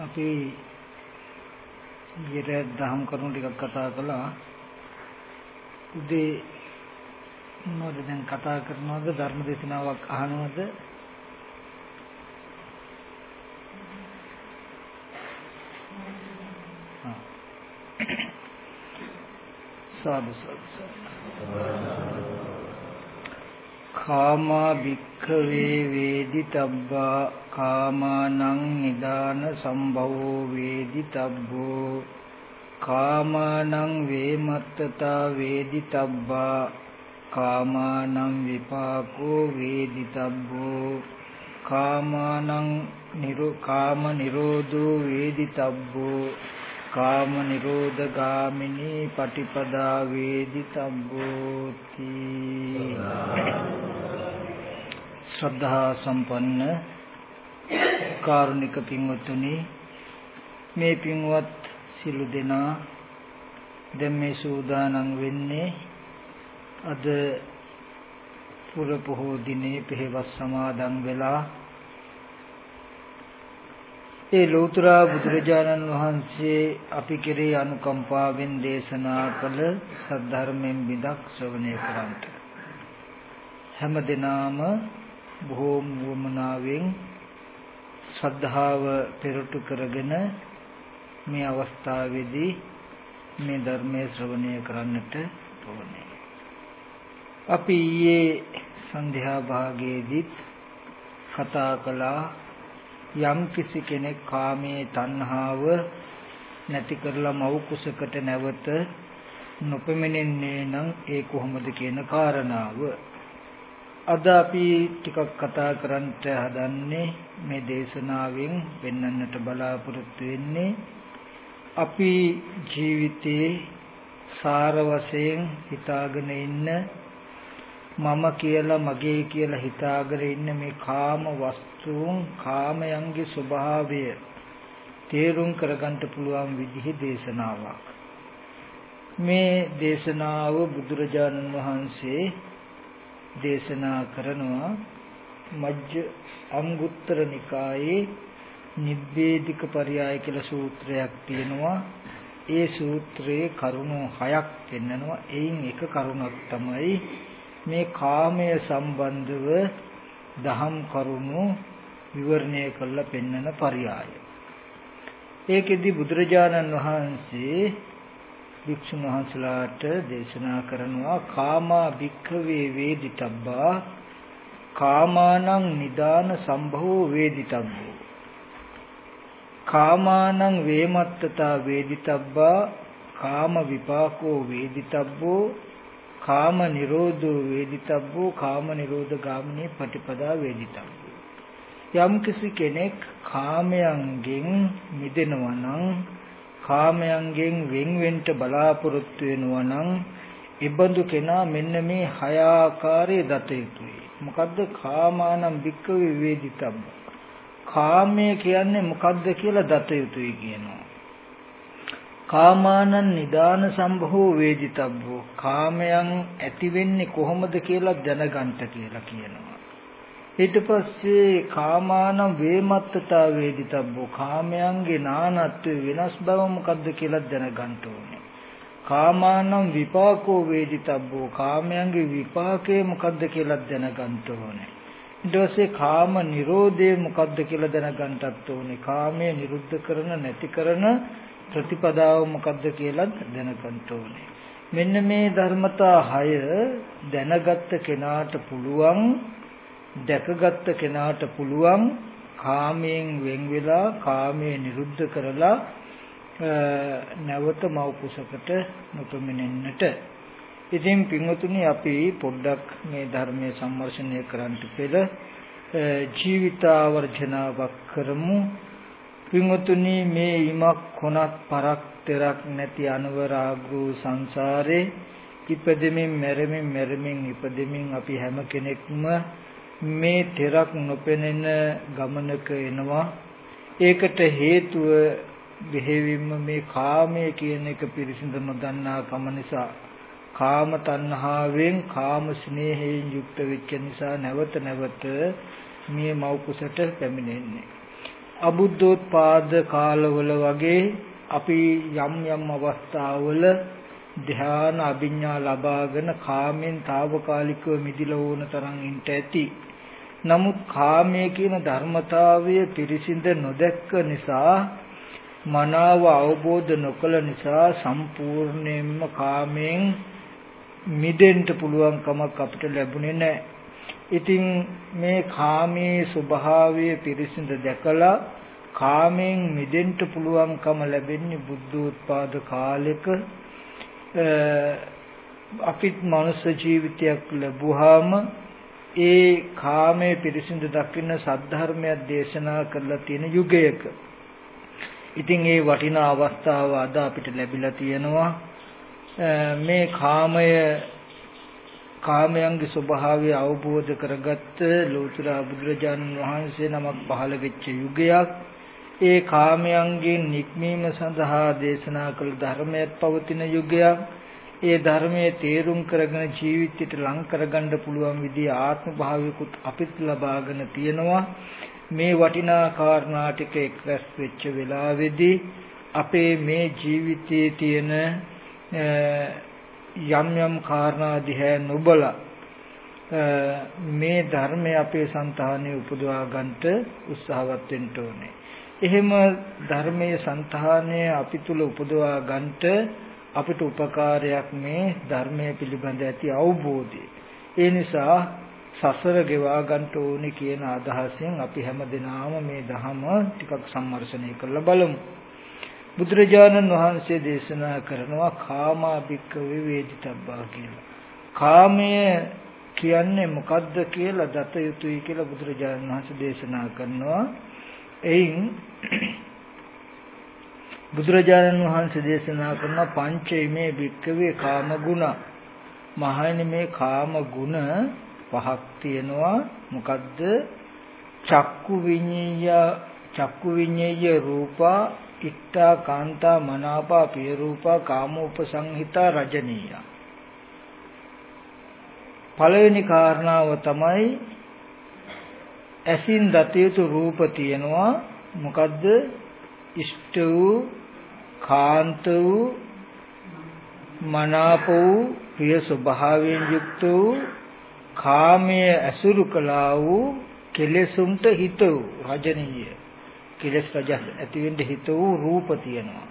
අපි ඊට දහම් කරුණු ටිකක් කතා කළා. උදේ මොනවද දැන් කතා කරනවද ධර්ම දේශනාවක් අහනවද? සාදු සාදු කාමා භික්ඛවේ වේදිතබ්බා කාමානං නිදාන සම්භවෝ වේදිතබ්බෝ කාමානං වේමත්තතා වේදිතබ්බා කාමානං විපාකෝ වේදිතබ්බෝ කාමානං නිරෝ කාම නිරෝධෝ වේදිතබ්බෝ කාම නිරෝධ ගාමිනී පටිපදා වේදිතබ්බෝති ශ්‍රද්ධා සම්පන්න කාරුණික පින්වත්නි මේ පින්වත් සිළු දෙනා දැන් මේ සූදානම් වෙන්නේ අද පුර පොහෝ දිනේ පෙරවස් සමාදන් වෙලා ඒ ලෞතර බුදුරජාණන් වහන්සේ අපි කෙරේ අනුකම්පාවෙන් දේශනා කළ සද්ධර්මයෙන් බිදක් ශ්‍රවණය කරන්ට හැම දිනාම බොහෝම වමනාවෙන් ශ්‍රද්ධාව පෙරටු කරගෙන මේ අවස්ථාවේදී මේ ධර්මයේ ශ්‍රවණය කරන්නට ඕනේ. අපි ඊයේ සන්ධ්‍යා භාගයේදී කතා කළා යම් කිසි කෙනෙක් කාමයේ තණ්හාව නැති කරලා මව් කුසකට නැවත නොපෙමිනෙන්නේ නම් ඒ කොහොමද කියන කාරණාව අද අපි ටිකක් කතා කරන්නට හදන්නේ මේ දේශනාවෙන් වෙන්නන්නට බලාපොරොත්තු වෙන්නේ අපි ජීවිතේ සාර වශයෙන් හිතාගෙන ඉන්න මම කියලා මගේ කියලා හිතාගෙන ඉන්න මේ කාම වස්තුන් කාමයන්ගේ ස්වභාවය තේරුම් කරගන්න පුළුවන් විදිහේ දේශනාවක්. මේ දේශනාව බුදුරජාණන් වහන්සේ දේශනා කරනවා මජ්ජ අංගුත්තර නිකායේ නිබ්බේධික පරයය කියලා සූත්‍රයක් තියෙනවා. ඒ සූත්‍රයේ කරුණු හයක් පෙන්නනවා. එයින් එක කරුණක් තමයි මේ කාමය සම්බන්ධව දහම් කරුණු විවරණය කරලා පෙන්නන පරයය. ඒකෙදි බුදුරජාණන් වහන්සේ භික්ෂුන් වහන්සේලාට දේශනා කරනවා කාමා භික්ඛවේ වේදිතබ්බා කාමානං නිදාන සම්භවෝ වේදිතබ්බෝ. කාමානං වේමත්තතා වේදිතබ්බා කාම විපාකෝ වේදිතබ්බෝ කාම නිරෝධෝ වේදිතබ්බෝ කාම නිරෝධ ගාමිනී පටිපදා වේදිතබ්බෝ. යම් කිසි කෙනෙක් කාමයන්ගෙන් මිදෙනවා නම් කාමයන්ගෙන් වෙන්වෙන්ට බලාපොරොත්තු වෙනවා නම් ඉබඳු කෙනා මෙන්න මේ හය ආකාරයේ දත යුතුයි. මොකද්ද කාමානම් භික්කවේ වේදිතබ්බ. කාමය කියන්නේ මොකද්ද කියලා දත යුතුයි කියනවා. කාමානං නිදාන සම්භෝ වේදිතබ්බෝ. කාමයන් ඇති වෙන්නේ කොහොමද කියලා දැනගන්න කියලා කියනවා. ඊට පස්සේ කාමානම් වේමත්තතා වේදිතබ්බෝ කාමයන්ගේ නානත්ව වෙනස් බව මොකද්ද කියලා දැනගන්න ඕනේ. කාමානම් විපාකෝ වේදිතබ්බෝ කාමයන්ගේ විපාකේ මොකද්ද කියලා දැනගන්න ඕනේ. ඊට පස්සේ කාම නිරෝධය මොකද්ද කියලා දැනගන්නත් ඕනේ. කාමයේ නිරුද්ධ කරන නැති කරන ප්‍රතිපදාව මොකද්ද කියලා දැනගන්න ඕනේ. මෙන්න මේ ධර්මතා 6 දැනගත්ත කෙනාට පුළුවන් දැකගත්ත කෙනාට පුළුවන් කාමයෙන් වෙන් වෙලා කාමයේ නිරුද්ධ කරලා නැවත මව් කුසකට නොපෙමිනෙන්නට. ඉතින් පින්වතුනි අපි පොඩ්ඩක් මේ ධර්මයේ සම්මර්ෂණය කරන්නට පෙර ජීවිතාවර්ජනාවක් කරමු. පින්වතුනි මේ ඉමක් කොනක් පරක් තෙරක් නැති අනවරාග්‍රෝ සංසාරේ ඉපදෙමින් මැරෙමින් මැරෙමින් ඉපදෙමින් අපි හැම කෙනෙක්ම මේ තෙරක් නොපෙනෙන ගමනක එනවා ඒකට හේතුව බෙහෙවින්ම මේ කාමය කියන එක පිරිසිදු නොදන්නා කම නිසා කාම තණ්හාවෙන් කාම ස්නේහයෙන් යුක්ත වෙච්ච නිසා නැවත නැවත මේ මව් කුසට පැමිණෙන්නේ අබුද්ධෝත්පාද කාලවල වගේ අපි යම් යම් අවස්ථාවල ධ්‍යාන අභිඥා ලබාගෙන කාමෙන් తాවකාලිකව මිදිලා වුණ තරම් ඉන්න ඇති. නමුත් කාමයේ කියන ධර්මතාවය පිරිසිඳ නොදැක්ක නිසා මනාව අවබෝධ නොකළ නිසා සම්පූර්ණයෙන්ම කාමයෙන් මිදෙන්න පුළුවන් කමක් අපිට ලැබුණේ නැහැ. ඉතින් මේ කාමයේ ස්වභාවය පිරිසිඳ දැකලා කාමයෙන් මිදෙන්න පුළුවන්කම ලැබෙන්නේ බුද්ධෝත්පාද කාලෙක අපිත් මනුෂ්‍ය ජීවිතයක් ලැබුවාම ඒ කාමයේ පිරිසිදු දකින්න සද්ධර්මයක් දේශනා කරලා තියෙන යුගයක. ඉතින් ඒ වටිනා අවස්ථාව අද අපිට ලැබිලා තියෙනවා. මේ කාමය කාමයන්ගේ ස්වභාවය අවබෝධ කරගත්ත ලෝතර බුදුරජාණන් වහන්සේ නමක් පහළ වෙච්ච යුගයක්. ඒ කාමයන්ගෙන් නික්මීම සඳහා දේශනා කළ ධර්මයක් පවතින යුගයක්. ඒ ධර්මයේ තේරුම් කරගෙන ජීවිතයට ලං කරගන්න පුළුවන් විදිහේ ආත්ම භාවයකුත් අපිත් ලබාගෙන තියෙනවා මේ වටිනා කාරණා ටික එක්රැස් වෙච්ච වෙලාවේදී අපේ මේ ජීවිතයේ තියෙන යම් යම් කාරණා දිහා නොබලා මේ ධර්මය අපේ సంతානෙ උපදවා ගන්නට උත්සාහවත් වෙන්න ඕනේ. එහෙම ධර්මයේ సంతානය අපි තුල උපදවා ගන්නට අපිට උපකාරයක් මේ ධර්මයේ පිළිබඳ ඇති අවබෝධය. ඒ නිසා සසර ගෙවා ගන්න ඕනේ කියන අදහසෙන් අපි හැමදෙනාම මේ ධහම ටිකක් සම්මර්ෂණය කරලා බලමු. බුදුරජාණන් වහන්සේ දේශනා කරනවා කාමා භික්ඛවේ වේදිතබ්බා කියලා. කාමය කියන්නේ මොකද්ද කියලා දත යුතුයි කියලා බුදුරජාණන් වහන්සේ දේශනා කරනවා. එයින් බුදුරජාණන් වහන්සේ දේශනා කරන පංචේමේ භික්කවේ කාම ගුණ මහණෙනි මේ කාම ගුණ පහක් තියෙනවා. මොකද්ද? චක්කු විඤ්ඤය චක්කු විඤ්ඤය රූපා ඉත්තා කාන්තා මනාපා පිය රූපා කාමෝපසංහිතා රජනීය. පළවෙනි කාරණාව තමයි ඇසින් දතියුතු රූප තියෙනවා. මොකද්ද? ඉෂ්ට වූ කාන්ත වූ මනාප වූ ප්‍රිය ස්වභාවයෙන් යුක්ත වූ කාමයේ ඇසුරු කළා වූ කෙලෙසුන්ට හිත වූ රජනීය කෙලස් රජ ඇති වෙන්න හිත වූ රූප තියෙනවා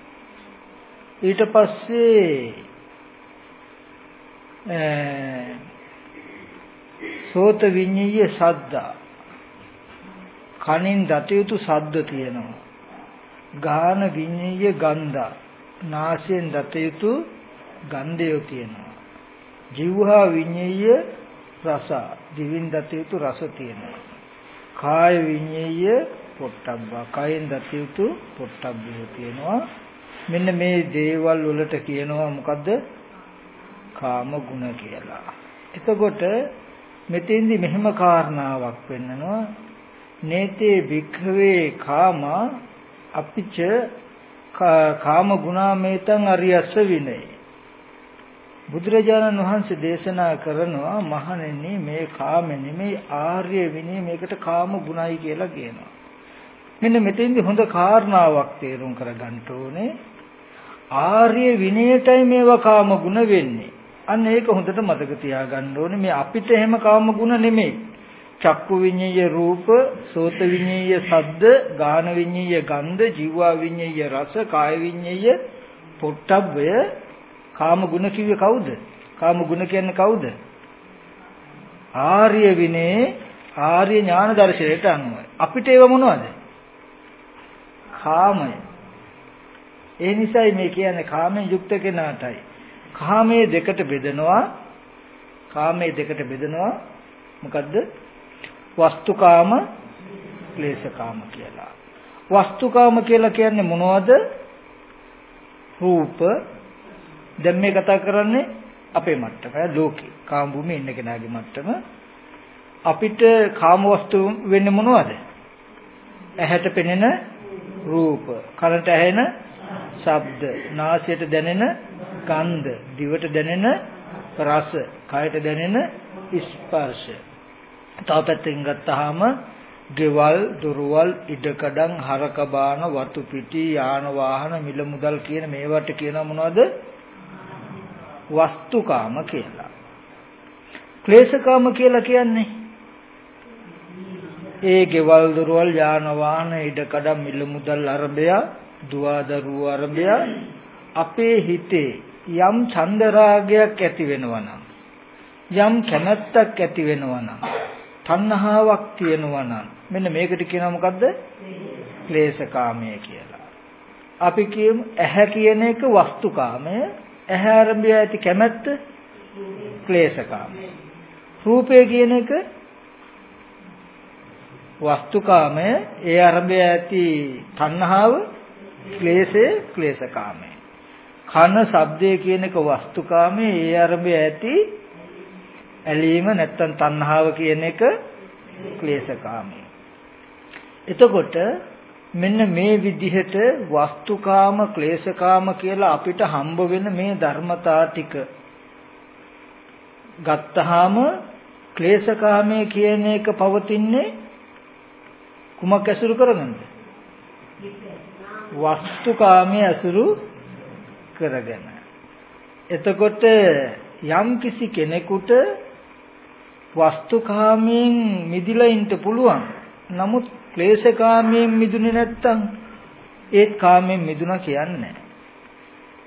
ඊට පස්සේ සෝත විඤ්ඤය සද්දා කනින් දත යුතු ශබ්ද තියෙනවා. ගාන විඤ්ඤය ගන්ධා. නාසයෙන් දත යුතු ගන්ධය තියෙනවා. જીවහා විඤ්ඤය රස. දිවින් දත යුතු රස තියෙනවා. කාය විඤ්ඤය පොට්ටබ්බා. කයෙන් දත යුතු පොට්ටබ්බය තියෙනවා. මෙන්න මේ දේවල් වලට කියනවා මොකද්ද? කාම ගුණ කියලා. එතකොට මෙතෙන්දි මෙහෙම කාරණාවක් වෙන්නනවා නේතේ භික්ඛවේ කාම අපිච කාම ගුණාමේතං අරියස්ස විනේ බුදුරජාණන් වහන්සේ දේශනා කරනවා මහණෙනි මේ කාම නෙමෙයි ආර්ය විනය මේකට කාම ගුණයි කියලා කියනවා. මෙන්න මෙතෙන්දි හොඳ කාරණාවක් තේරුම් කරගන්න ඕනේ. ආර්ය විනයටයි මේවා කාම ගුණ වෙන්නේ. අන්න ඒක හොඳට මතක තියාගන්න ඕනේ. මේ අපිට එහෙම කාම ගුණ නෙමෙයි. චක්කු විඤ්ඤය රූප, සෝත විඤ්ඤය ශබ්ද, ගාන විඤ්ඤය ගන්ධ, ජීවා විඤ්ඤය රස, කාය විඤ්ඤය පොට්ටබ්බය කාම ගුණ කිව්වේ කවුද? කාම ගුණ කියන්නේ කවුද? ආර්ය විනේ ආර්ය ඥාන දර්ශනයට අනුව. අපිට ඒව මොනවද? කාමය. ඒ නිසායි මේ කියන්නේ කාමයෙන් යුක්ත කෙනාටයි. කාමයේ දෙකට බෙදනවා. කාමයේ දෙකට බෙදනවා. මොකද්ද? වස්තුකාම ක්ලේශකාම කියලා. වස්තුකාම කියලා කියන්නේ මොනවද? රූප. දැන් මේ කතා කරන්නේ අපේ මට්ටම ලෝකේ. කාම භූමියේ ඉන්න කෙනාගේ මට්ටම. අපිට කාම වස්තු වෙන්නේ මොනවද? ඇහැට පෙනෙන රූප, කනට ඇහෙන ශබ්ද, නාසයට දැනෙන ගන්ධ, දිවට දැනෙන රස, කයට දැනෙන ස්පර්ශ. තව පැත්තකින් ගත්තාම ගෙවල්, දොරවල්, ඉඩකඩම්, හරක බාන, වතු පිටි, යාන වාහන, මිල මුදල් කියන මේවට කියනවා මොනවද? වස්තුකාම කියලා. ක්ලේශකාම කියලා කියන්නේ ඒ ගෙවල් දොරවල් යාන වාහන ඉඩකඩම් මිල මුදල් අරබය දුවදරුව අරබය අපේ හිතේ යම් චන්දරාගයක් ඇති වෙනවා නම් යම් කැමැත්තක් ඇති වෙනවා නම් තණ්හාවක් තියෙනවා නම් මෙන්න මේකට කියනවා මොකද්ද ක්ලේශකාමය කියලා. අපි කියමු ඇහැ කියන එක වස්තුකාමය ඇහැ ආරම්භය ඇති කැමැත්ත ක්ලේශකාමය. රූපය කියන එක වස්තුකාමය ඒ ආරම්භය ඇති තණ්හාව ක්ලේශය ක්ලේශකාමය. කන ශබ්දය කියන එක වස්තුකාමය ඒ ආරම්භය ඇති ඇලීම නැත්තම් තණ්හාව කියන එක ක්ලේශකාමී. එතකොට මෙන්න මේ විදිහට වස්තුකාම ක්ලේශකාම කියලා අපිට හම්බ වෙන මේ ධර්මතා ටික ගත්තාම ක්ලේශකාමයේ කියන එක පවතින්නේ කුමක් ඇසුරු කරගෙනද? වස්තුකාමයේ ඇසුරු කරගෙන. එතකොට යම් කිසි කෙනෙකුට වස්තුකාමයෙන් මිදිලා ඉන්න පුළුවන්. නමුත් ක්ලේශකාමයෙන් මිදුනේ නැත්තම් ඒත් කාමයෙන් මිදුණා කියන්නේ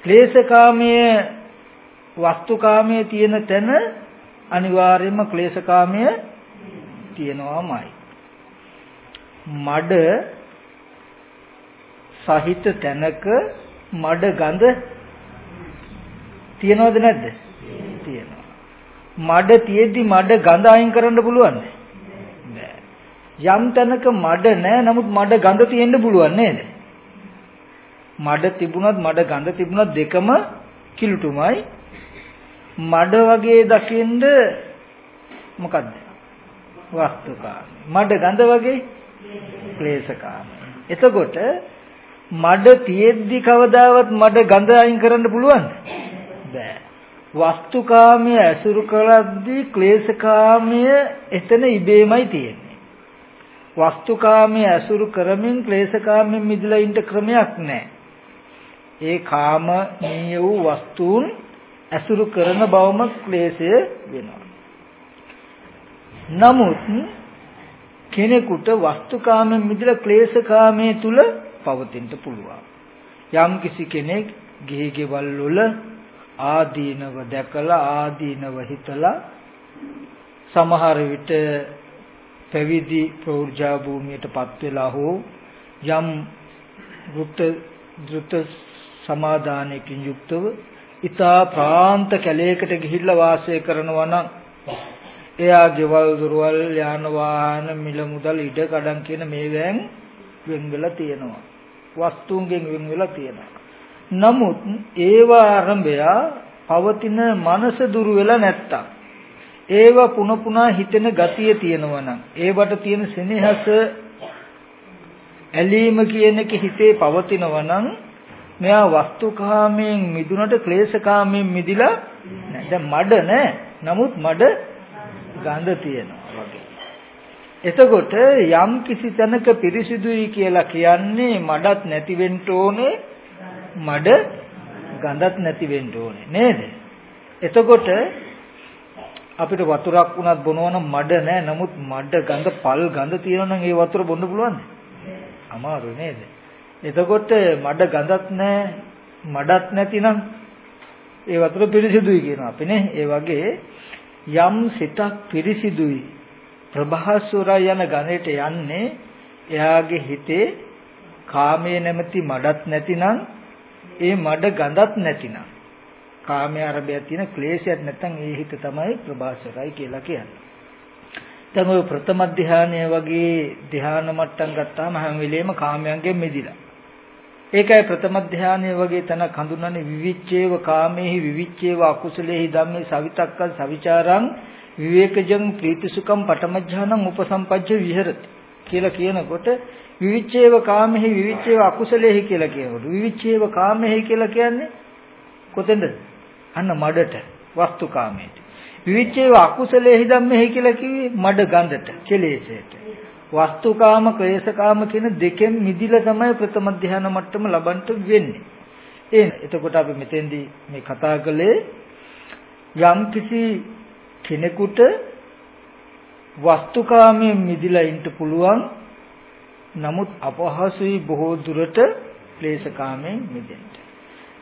ක්ලේශකාමයේ වස්තුකාමයේ තියෙන තැන අනිවාර්යයෙන්ම ක්ලේශකාමය තියෙනවාමයි. මඩ සහිත තැනක මඩ ගඳ තියනවද නැද්ද? තියෙනවා. මඩ තියෙද්දි මඩ ගඳ අයින් කරන්න පුළුවන්ද? බෑ. යම් තැනක මඩ නැහැ නමුත් මඩ ගඳ තියෙන්න පුළුවන් නේද? මඩ තිබුණත් මඩ ගඳ තිබුණත් දෙකම කිලුටුමයි. මඩ වගේ දකින්ද මොකද්ද? වස්තුකාමී. මඩ ගඳ වගේ ක්ලේශකාමී. එතකොට මඩ තියෙද්දි කවදාවත් මඩ ගඳ අයින් කරන්න පුළුවන්ද? බෑ. වස්තුකාමයේ ඇසුරු කරද්දී ක්ලේශකාමයේ එතන ඉබේමයි තියෙන්නේ. වස්තුකාමයේ ඇසුරු කරමින් ක්ලේශකාමයෙන් මිදලා ඉන්න ක්‍රමයක් නැහැ. ඒ කාමනීය වූ වස්තුන් ඇසුරු කරන බවම ක්ලේශය වෙනවා. නමුත් කෙනෙකුට වස්තුකාමයෙන් මිදලා ක්ලේශකාමයේ තුල පවතින්න පුළුවන්. යම් කිසි කෙනෙක් ගිහි ගෙවල් වල ආදීනව දැකලා ආදීනව හිතලා සමහර විට පැවිදි ප්‍රෝර්ජා භූමියටපත් වෙලා හෝ යම් වෘත්ත දෘත සමාදානයකින් යුක්තව ඊතා ප්‍රාන්ත කැලයකට ගිහිල්ලා වාසය කරනවා නම් එයා ගෙවල් දොරවල් යාන වාහන මිල මුදල් ඉඩ කඩම් කියන මේවෙන් වෙන් වෙලා තියෙනවා. වස්තුන්ගෙන් වෙන් වෙලා තියෙනවා. නමුත් ඒව ආරම්භය පවතින මනස දුරු වෙලා නැත්තම් ඒව පුන පුනා හිතෙන ගතිය තියෙනවා නම් ඒවට තියෙන සෙනෙහස ඇලීම කියන එක හිතේ පවතිනවා නම් මෙයා වස්තුකාමයෙන් මිදුනට ක්ලේශකාමයෙන් මිදිලා නෑ දැන් මඩ නෑ. නමුත් මඩ ගඳ තියෙනවා වගේ. එතකොට යම් කිසි තැනක පිරිසිදුයි කියලා කියන්නේ මඩත් නැති වෙන්න ඕනේ. මඩ ගඳක් නැති වෙන්න ඕනේ නේද? එතකොට අපිට වතුරක් උනත් බොනවා නම් මඩ නැහැ. නමුත් මඩ ගඳ පල් ගඳ තියෙනවා නම් ඒ වතුර බොන්න පුළුවන්ද? අමාරුයි නේද? එතකොට මඩ ගඳක් නැහැ. මඩක් නැතිනම් ඒ වතුර පිරිසිදුයි කියනවා අපි නේ. ඒ වගේ යම් සිතක් පිරිසිදුයි ප්‍රභාස්වරය යන ගණයට යන්නේ එයාගේ හිතේ කාමයේ නැමැති මඩක් නැතිනම් ඒ මඩ ගඳක් නැතිනම් කාමයේ අරබය තියෙන ක්ලේශයක් නැත්නම් ඒ හිත තමයි ප්‍රභාසරයි කියලා කියන්නේ. දැන් ඔය ප්‍රථම ධානය වගේ ධාන මට්ටම් ගත්තාම හැම වෙලෙම කාමයන්ගෙන් මිදිලා. ඒකයි ප්‍රථම ධානය වගේ තැනක් හඳුන්වන්නේ විවිච්ඡේව කාමේහි විවිච්ඡේව අකුසලේහි ධම්මේ සවිතක්කං සවිචාරං විවේකජං ප්‍රීතිසුඛං පඨමඥානං උපසම්පජ්ජ විහෙරති කියලා කියනකොට විවිච්ඡේව කාමෙහි විවිච්ඡේව අකුසලෙහි කියලා කියනකොට විවිච්ඡේව කාමෙහි කියලා කියන්නේ කොතෙන්ද? අන්න මඩට වස්තු කාමයට. විවිච්ඡේව අකුසලෙහි ධම්මෙහි කියලා කිව්වේ මඩ ගඳට, කෙලෙසයට. වස්තුකාම ක්ලේශකාම කියන දෙකෙන් මිදිලා තමයි ප්‍රථම ධ්‍යාන මට්ටම ලබන්ට වෙන්නේ. ඒ එතකොට අපි මෙතෙන්දී මේ කතා කළේ යම් කිසි කෙනෙකුට වස්තුකාමයෙන් මිදිලා ඉන්න පුළුවන් නමුත් අපහසුයි බොහෝ දුරට ක්ලේශකාමයෙන් මිදෙන්න.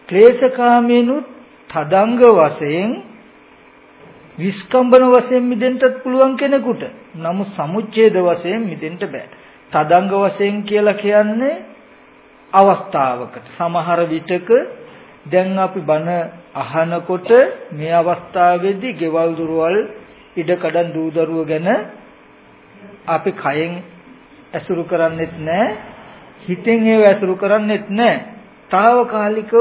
ක්ලේශකාමයෙන්ුත් තදංග වශයෙන් විස්කම්බන වශයෙන් මිදෙන්නත් පුළුවන් කෙනෙකුට. නමුත් සමුච්ඡේද වශයෙන් මිදෙන්න බෑ. තදංග වශයෙන් කියලා කියන්නේ අවස්ථාවකට සමහර විටක දැන් අපි බණ අහනකොට මේ අවස්ථාවේදී ගෙවල් දුරවල් ඉඩකඩම් දූදරුව ගැන අපි කයෙන් ඇසුරු කරන්නෙත් නැහැ හිතෙන් ඒව ඇසුරු කරන්නෙත් නැහැ తాවකාලිකව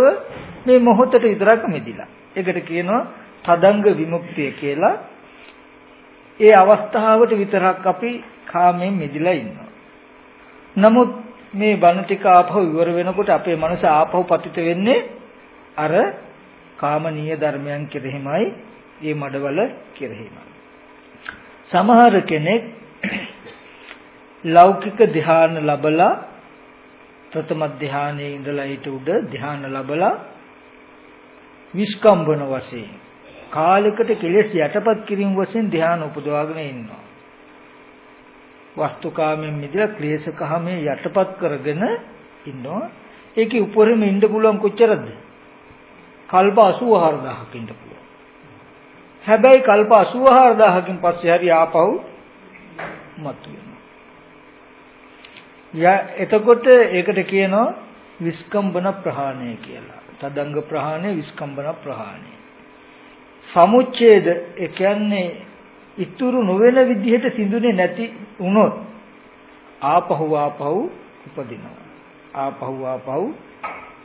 මේ මොහොතට විතරක් මෙදිලා. ඒකට කියනවා තදංග විමුක්තිය කියලා. ඒ අවස්ථාවට විතරක් අපි කාමයෙන් මිදිලා ඉන්නවා. නමුත් මේ බණ ටික ආපහු ඉවර වෙනකොට අපේ මනස ආපහු පතිත වෙන්නේ අර කාමනීය ධර්මයන් කෙරෙහිමයි මේ මඩවල කෙරෙහිමයි. සමහර කෙනෙක් ලෞකික ධ්‍යාන ලබලා ප්‍රථම ධ්‍යානයේ ඉඳලා ඊට උඩ ධ්‍යාන ලබලා විස්කම්බන වශයෙන් කාලයකට කෙලෙස් යටපත් කිරීම වශයෙන් ධ්‍යාන උපදවාගෙන ඉන්නවා. වස්තුකාමයෙන් මිදලා ක්ලේශකාමයෙන් යටපත් කරගෙන ඉන්නවා. ඒකේ උඩරින් ඉන්න පුළුවන් කොච්චරද? කල්ප 84000ක් ඉන්න පුළුවන්. හැබැයි කල්ප 84000කින් පස්සේ හරි ආපහු මතුවෙනවා. යා එතකොට ඒකට කියනවා විස්කම්බන ප්‍රහාණය කියලා. තදංග ප්‍රහාණය විස්කම්බන ප්‍රහාණය. සමුච්ඡේද ඒ කියන්නේ ඉතුරු නොවන විදිහට සිඳුනේ නැති වුණොත් ආපහු ආපහු උපදිනවා. ආපහු ආපහු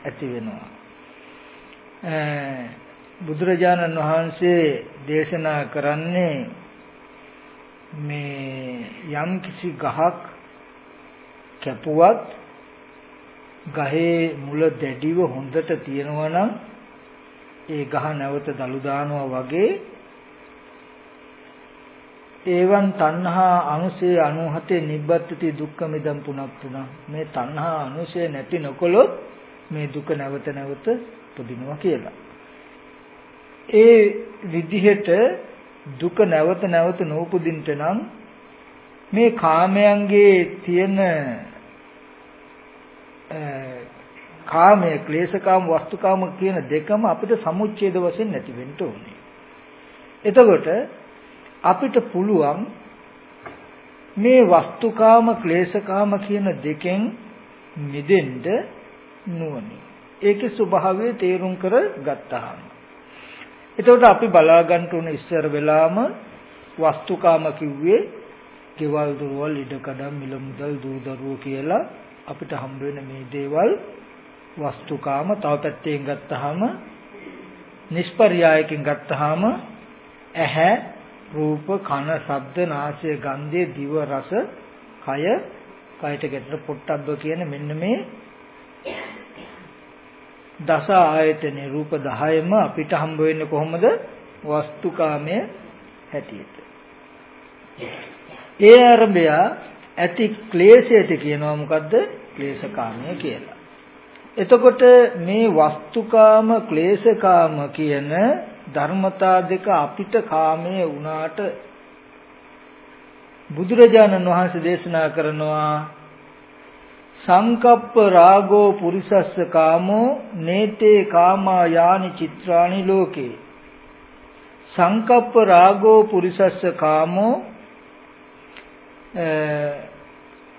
ඇති වෙනවා. බුදුරජාණන් වහන්සේ දේශනා කරන්නේ මේ යම් කිසි ගහක් කැපුවත් ගහේ මුල දැඩිව හොඳට තියෙනවා නම් ඒ ගහ නැවත දලු දානවා වගේ ඒවන් තණ්හා අනුසය 97 නිබ්බත්ති දුක්ඛ මිදම් පුනප්පුන මේ තණ්හා අනුසය නැති නොකොලොත් මේ දුක නැවත නැවත උපදිනවා කියලා. ඒ විදිහට දුක නැවත නැවත නූපදින්නට නම් මේ කාමයන්ගේ තියෙන කාමයේ ක්ලේශකාම වස්තුකාම කියන දෙකම අපිට සමුච්ඡේද වශයෙන් නැති වෙන්න ඕනේ. එතකොට අපිට පුළුවන් මේ වස්තුකාම ක්ලේශකාම කියන දෙකෙන් මිදෙන්න නුවණින්. ඒකේ ස්වභාවය තේරුම් කර ගත්තාම. එතකොට අපි බලා ගන්න උන ඉස්සර වෙලාම වස්තුකාම කිව්වේ ගෙවල් දොරවල් ඉඩකඩම් මිල මුදල් දූ දරුවෝ කියලා අපිට හම්බ වෙන මේ දේවල් වස්තුකාම තව පැත්තෙන් ගත්තාම නිෂ්පර්යායකින් ගත්තාම ඇහැ රූප කන ශබ්ද නාසය ගන්ධය දිව රස කය කයට ගැටෙන පොට්ටබ්බ කියන මෙන්න මේ දස ආයතනේ රූප 10ම අපිට හම්බ වෙන්නේ කොහොමද? වස්තුකාමයේ හැටියට. ඒ අරබය ඇති ක්ලේශයට කියනවා මොකද්ද? ක්ලේශකාමය කියලා. එතකොට මේ වස්තුකාම ක්ලේශකාම කියන ධර්මතා දෙක අපිට කාමයේ වුණාට බුදුරජාණන් වහන්සේ දේශනා කරනවා සංකප්ප රාගෝ පුරිසස්ස කාමෝ නේතේ කාමා යානි චිත්‍රානි ලෝකේ සංකප්ප රාගෝ පුරිසස්ස කාමෝ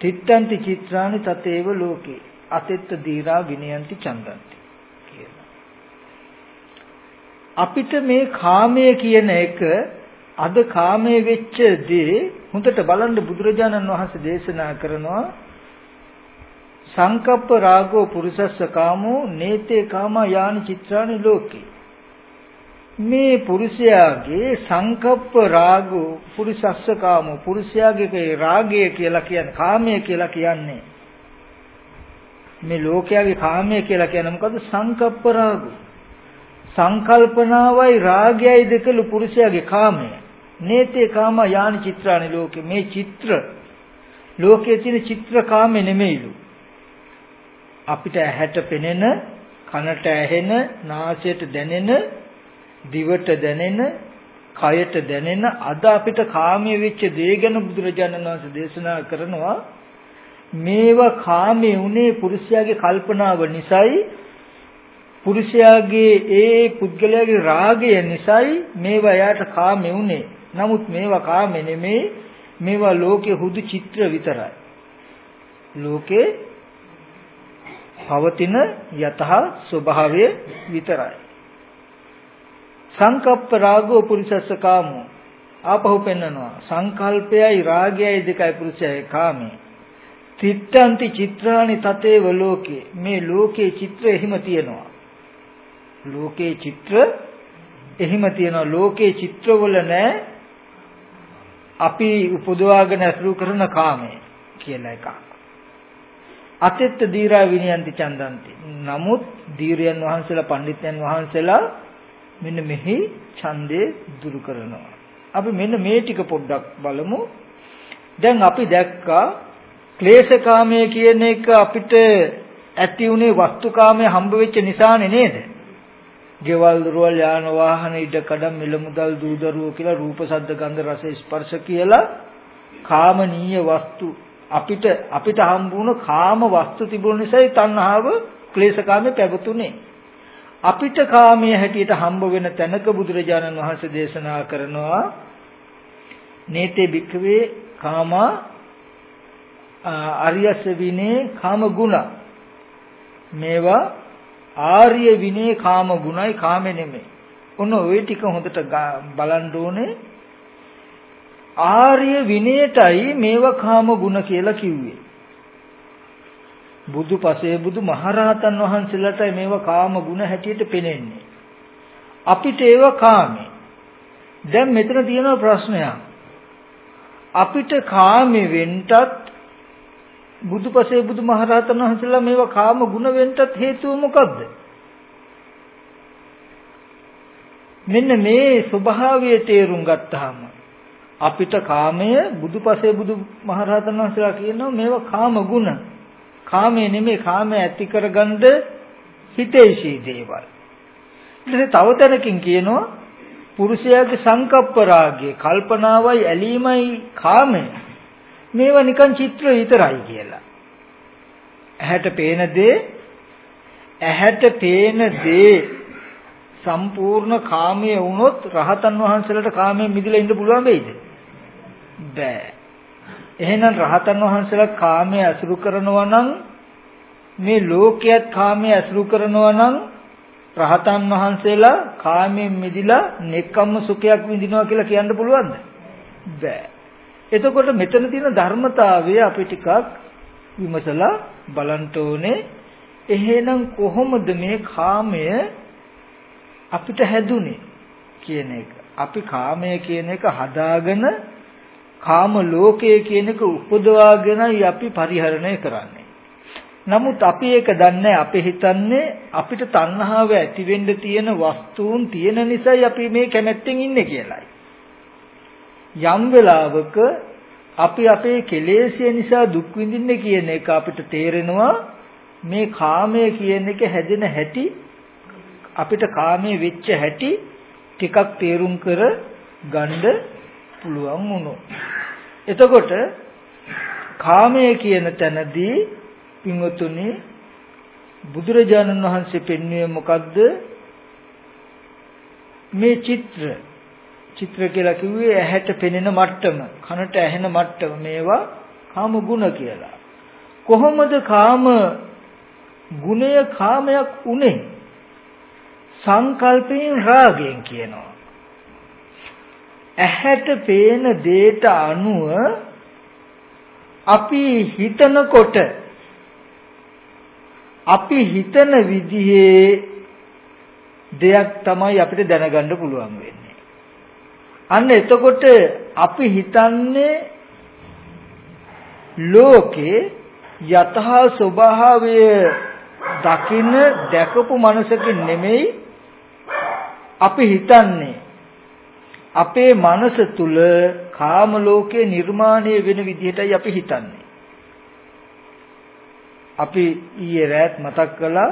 තිත්තන්ති චිත්‍රානි තතේව ලෝකේ. අතෙත්ත දීරා විනයන්ති චන්දන්ති කියලා. අපිට මේ කාමය කියන එක අද කාමයේ වෙච්ච දේ හොඳට බලන්න බුදුරජාණන් වහන්සේ දේශනා කරනවා. සංකප්ප රාගෝ පුරුෂස්ස කාමෝ නේතේ කාමා යානි චිත්‍රානි ලෝකේ. මේ පුරුෂයාගේ සංකප්ප රාගෝ පුරුෂස්ස කාමෝ පුරුෂයාගේ රාගය කියලා කියන්නේ කාමය කියලා කියන්නේ. මේ ලෝකයාගේ කාමය කියලා කියන්නේ මොකද්ද? සංකප්ප රාගෝ. සංකල්පනාවයි රාගයයි දෙකලු පුරුෂයාගේ කාමය. නේතේ කාම යානි චිත්‍රානි ලෝකේ. මේ චිත්‍ර ලෝකයේ තියෙන චිත්‍ර කාමේ නෙමෙයිලු. අපිට ඇහැට පෙනෙන කනට ඇහෙන නාසයට දැනෙන දිවට දැනෙන කයට දැනෙන අද අපිට කාමයේ වෙච්ච දේ ගැන බුදුරජාණන් වහන්සේ දේශනා කරනවා මේවා කාමයේ උනේ පුරුෂයාගේ කල්පනාව නිසායි පුරුෂයාගේ ඒ පුද්ගලයාගේ රාගය නිසායි මේවා යාට කාමයේ උනේ නමුත් මේවා කාමේ නෙමෙයි මේවා ලෝකේ හුදු චිත්‍ර විතරයි. ලෝකේ පවතින යතහ ස්වභාවය විතරයි. සංකප්ප රාගෝ පුරිසස්ස කාමෝ. ආපහු පෙන්නනවා. සංකල්පයයි රාගයයි දෙකයි පුරුෂයයි කාමේ. තිත්තන්ති චිත්‍රානි තතේව ලෝකේ. මේ ලෝකේ චිත්‍ර එහිම තියෙනවා. ලෝකේ චිත්‍ර එහිම තියෙනවා. ලෝකේ චිත්‍රවල නැහැ අපි උපදවාගෙන අසුරු කරන කාමය කියලා එකක්. අතෙත්ත දීරා විනයන්ති චන්දන්ති. නමුත් දීරයන් වහන්සේලා පඬිත්යන් වහන්සේලා මෙන්න මෙහි ඡන්දේ දුරු කරනවා. අපි මෙන්න මේ ටික පොඩ්ඩක් බලමු. දැන් අපි දැක්කා ක්ලේශකාමය කියන එක අපිට ඇති උනේ වස්තුකාමයේ හම්බ වෙච්ච නිසානේ නේද? ගෙවල් දොරවල් යාන වාහන ඉඩකඩම් මිල මුදල් දූ දරුවෝ කියලා රූප ශබ්ද ගන්ධ රස ස්පර්ශ කියලා කාමනීය වස්තු අපිට අපිට හම්බුණු කාම වස්තු තිබුණ නිසායි තණ්හාව ක්ලේශකාමේ පැවතුනේ අපිට කාමයේ හැටියට හම්බ වෙන තැනක බුදුරජාණන් වහන්සේ දේශනා කරනවා නේතේ භික්ඛවේ කාමා අරියස විනේ කාම ගුණ මේවා ආර්ය විනේ කාම ගුණයි කාමෙ නෙමෙයි. ඔන්න ওই ටික හොඳට බලන්න ඕනේ. ආර්ය විනයටයි මේවා කාම ගුණ කියලා කිව්වේ. බුදු පසේ බුදු මහරහතන් වහන්සේලාටයි මේවා කාම ගුණ හැටියට පෙනෙන්නේ. අපිට ඒවා කාමේ. දැන් මෙතන තියෙන ප්‍රශ්නයක්. අපිට කාමේ වෙන්නත් බුදුපසේ බුදුමහරහතන් වහන්සේලා මේවා කාම ගුණ වෙන්නත් හේතුව මොකද්ද? මෙන්න මේ ස්වභාවය තේරුම් ගත්තාම අපිට කාමය බුදුපසේ බුදුමහරහතන් වහන්සේලා කියනවා මේවා කාම ගුණ. කාමයේ නෙමෙයි කාමය ඇති කරගන්න හිතේශී දේවල්. ඊට තව තැනකින් කියනවා පුරුෂයාගේ සංකප්ප රාගය කල්පනාවයි ඇලීමයි කාමය මේවා නිකන් චිත්‍ර විතරයි කියලා. ඇහැට පේන දේ ඇහැට පේන දේ සම්පූර්ණ කාමයේ වුණොත් රහතන් වහන්සේලාට කාමයෙන් මිදලා ඉන්න පුළුවන් වෙයිද? බෑ. එහෙනම් රහතන් වහන්සේලා කාමයේ අසුරු කරනවා නම් මේ ලෝකයේත් කාමයේ අසුරු කරනවා නම් රහතන් වහන්සේලා කාමයෙන් මිදිලා නෙක්කම්ම සුඛයක් විඳිනවා කියලා කියන්න පුළුවන්ද? බෑ. එතකොට මෙතන තියෙන ධර්මතාවය අපි ටිකක් විමසලා බලන්න ඕනේ. එහෙනම් කොහොමද මේ කාමය අපිට හැදුනේ කියන එක. අපි කාමය කියන එක හදාගෙන කාම ලෝකය කියන එක උපදවාගෙනයි අපි පරිහරණය කරන්නේ. නමුත් අපි ඒක දන්නේ අපි හිතන්නේ අපිට තණ්හාව ඇති වෙන්න තියෙන වස්තුන් තියෙන නිසායි අපි මේ කැමැත්තෙන් ඉන්නේ කියලායි. යම් වෙලාවක අපි අපේ කෙලෙස්ය නිසා දුක් විඳින්නේ කියන එක අපිට තේරෙනවා මේ කාමය කියන එක හැදෙන හැටි අපිට කාමයේ වෙච්ච හැටි ටිකක් තේරුම් කර ගන්න පුළුවන් වුණොත් එතකොට කාමය කියන තැනදී පින්වතුනි බුදුරජාණන් වහන්සේ පෙන්වුවේ මොකද්ද? මේ චිත්‍ර. චිත්‍ර කියලා කිව්වේ ඇහැට පෙනෙන මට්ටම කනට ඇහෙන මට්ටම මේවා කාම ගුණ කියලා. කොහොමද කාම ගුණය කාමයක් උනේ? සංකල්පයෙන් රාගයෙන් කියනවා. ඇහැට පේන දේට අනුව අපි හිතනකොට අපි හිතන විදිහේ දෙයක් තමයි අපිට දැනගන්න පුළුවන් වෙන්නේ. අන්න එතකොට අපි හිතන්නේ ලෝකේ යතහා ස්වභාවය දකින දැකපු මනසකින් නෙමෙයි අපි හිතන්නේ අපේ මනස තුල කාම ලෝකේ නිර්මාණය වෙන විදිහටයි අපි හිතන්නේ. අපි ඊයේ රාත් මතක් කළා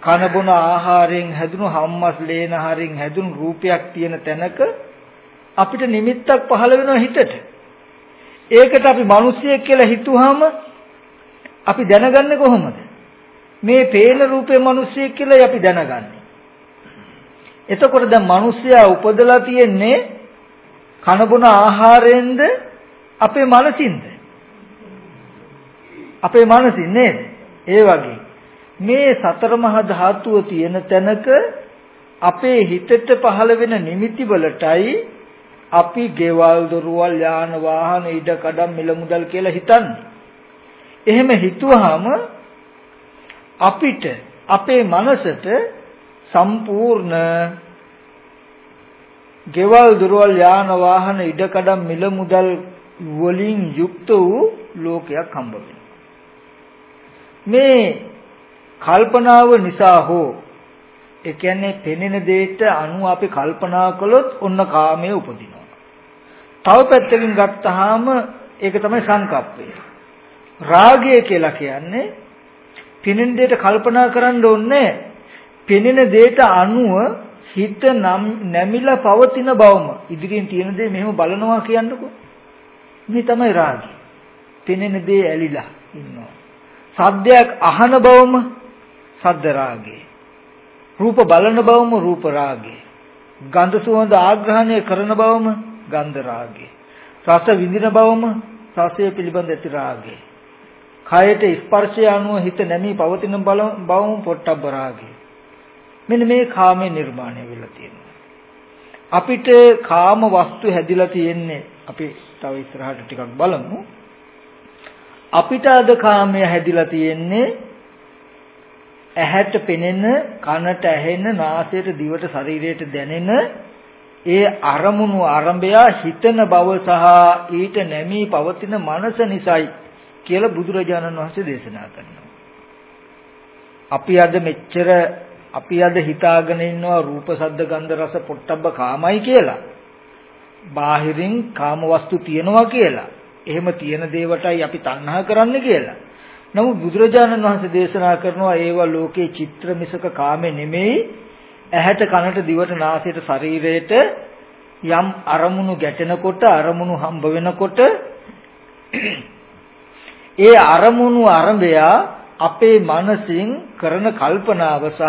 කන බොන ආහාරයෙන් හැදුණු හම්මස් ලේන හරින් හැදුණු රූපයක් තියෙන තැනක අපිට නිමිත්තක් පහළ වෙනවා හිතට. ඒකට අපි මිනිසියෙක් කියලා හිතුවාම අපි දැනගන්නේ කොහොමද? මේ පේන රූපේ මිනිසියෙක් කියලායි අපි දැනගන්නේ. එතකොට දැන් මිනිස්සයා උපදලා තියෙන්නේ කන බොන ආහාරයෙන්ද අපේ මනසින්ද? අපේ මනසින් නේද? ඒ වගේ මේ සතර මහා ධාතුව තියෙන තැනක අපේ හිතට පහළ වෙන නිමිති වලටයි අපි ගෙවල් දොරවල් යාන වාහන ඉඩ කඩම් මිල මුදල් කියලා හිතන්නේ. එහෙම හිතුවාම අපිට අපේ මනසට සම්පූර්ණ ගෙවල් දොරවල් යාන වාහන ඉඩකඩම් මිල මුදල් වලින් යුක්ත වූ ලෝකයක් හම්බ මේ කල්පනාව නිසා හෝ ඒ කියන්නේ පෙනෙන දෙයට අනුව අපි කල්පනා කළොත් ඔන්න කාමයේ උපදිනවා. තව පැත්තකින් ගත්තාම ඒක තමයි සංකප්පය. රාගය කියලා කියන්නේ පෙනෙන දෙයට කල්පනා කරන්න ඕනේ පෙනෙන දෙයට අනුව හිත නැමිලා පවතින බවම. ඉදිරියෙන් තියෙන දේ මෙහෙම බලනවා කියන්නකෝ. මේ තමයි රාගය. පෙනෙන දේ ඇලිලා ඉන්නවා. සද්දයක් අහන බවම සද්ද රාගය. රූප බලන බවම රූප රාගය. ගන්ධ සුවඳ ආග්‍රහණය කරන බවම ගන්ධ රාගය. රස විඳින බවම රසය පිළිබඳ ඇති රාගය. කයට ස්පර්ශය අනුව හිත නැමී පවතින බවම පොට්ටබ්බ රාගය. මෙන්න මේ කාමයේ නිර්මාණය වෙලා තියෙනවා. අපිට කාම වස්තු හැදිලා තියෙන්නේ අපි තව ඉස්සරහට ටිකක් බලමු. අපිට අද කාමය හැදිලා තියෙන්නේ ඇහැට පෙනෙන, කනට ඇහෙන, නාසයට, දිවට, ශරීරයට දැනෙන ඒ අරමුණු ආරම්භය හිතන බව සහ ඊට නැමී පවතින මනස නිසයි කියලා බුදුරජාණන් වහන්සේ දේශනා කරනවා. අපි අද මෙච්චර අපි අද හිතාගෙන ඉන්නවා රූප ශබ්ද ගන්ධ රස පොට්ටබ්බ කාමයි කියලා. බාහිරින් කාම වස්තු තියනවා කියලා. එහෙම තියෙන දේවටයි අපි තණ්හා කරන්නේ කියලා. නමුත් බුදුරජාණන් වහන්සේ දේශනා කරනවා ඒවා ලෝකේ චිත්‍ර මිසක කාමේ නෙමෙයි. ඇහැට කනට දිවට නාසයට ශරීරයට යම් අරමුණු ගැටෙනකොට අරමුණු හම්බ වෙනකොට ඒ අරමුණු අරඹයා අපේ මනසින් කරන කල්පනාව සහ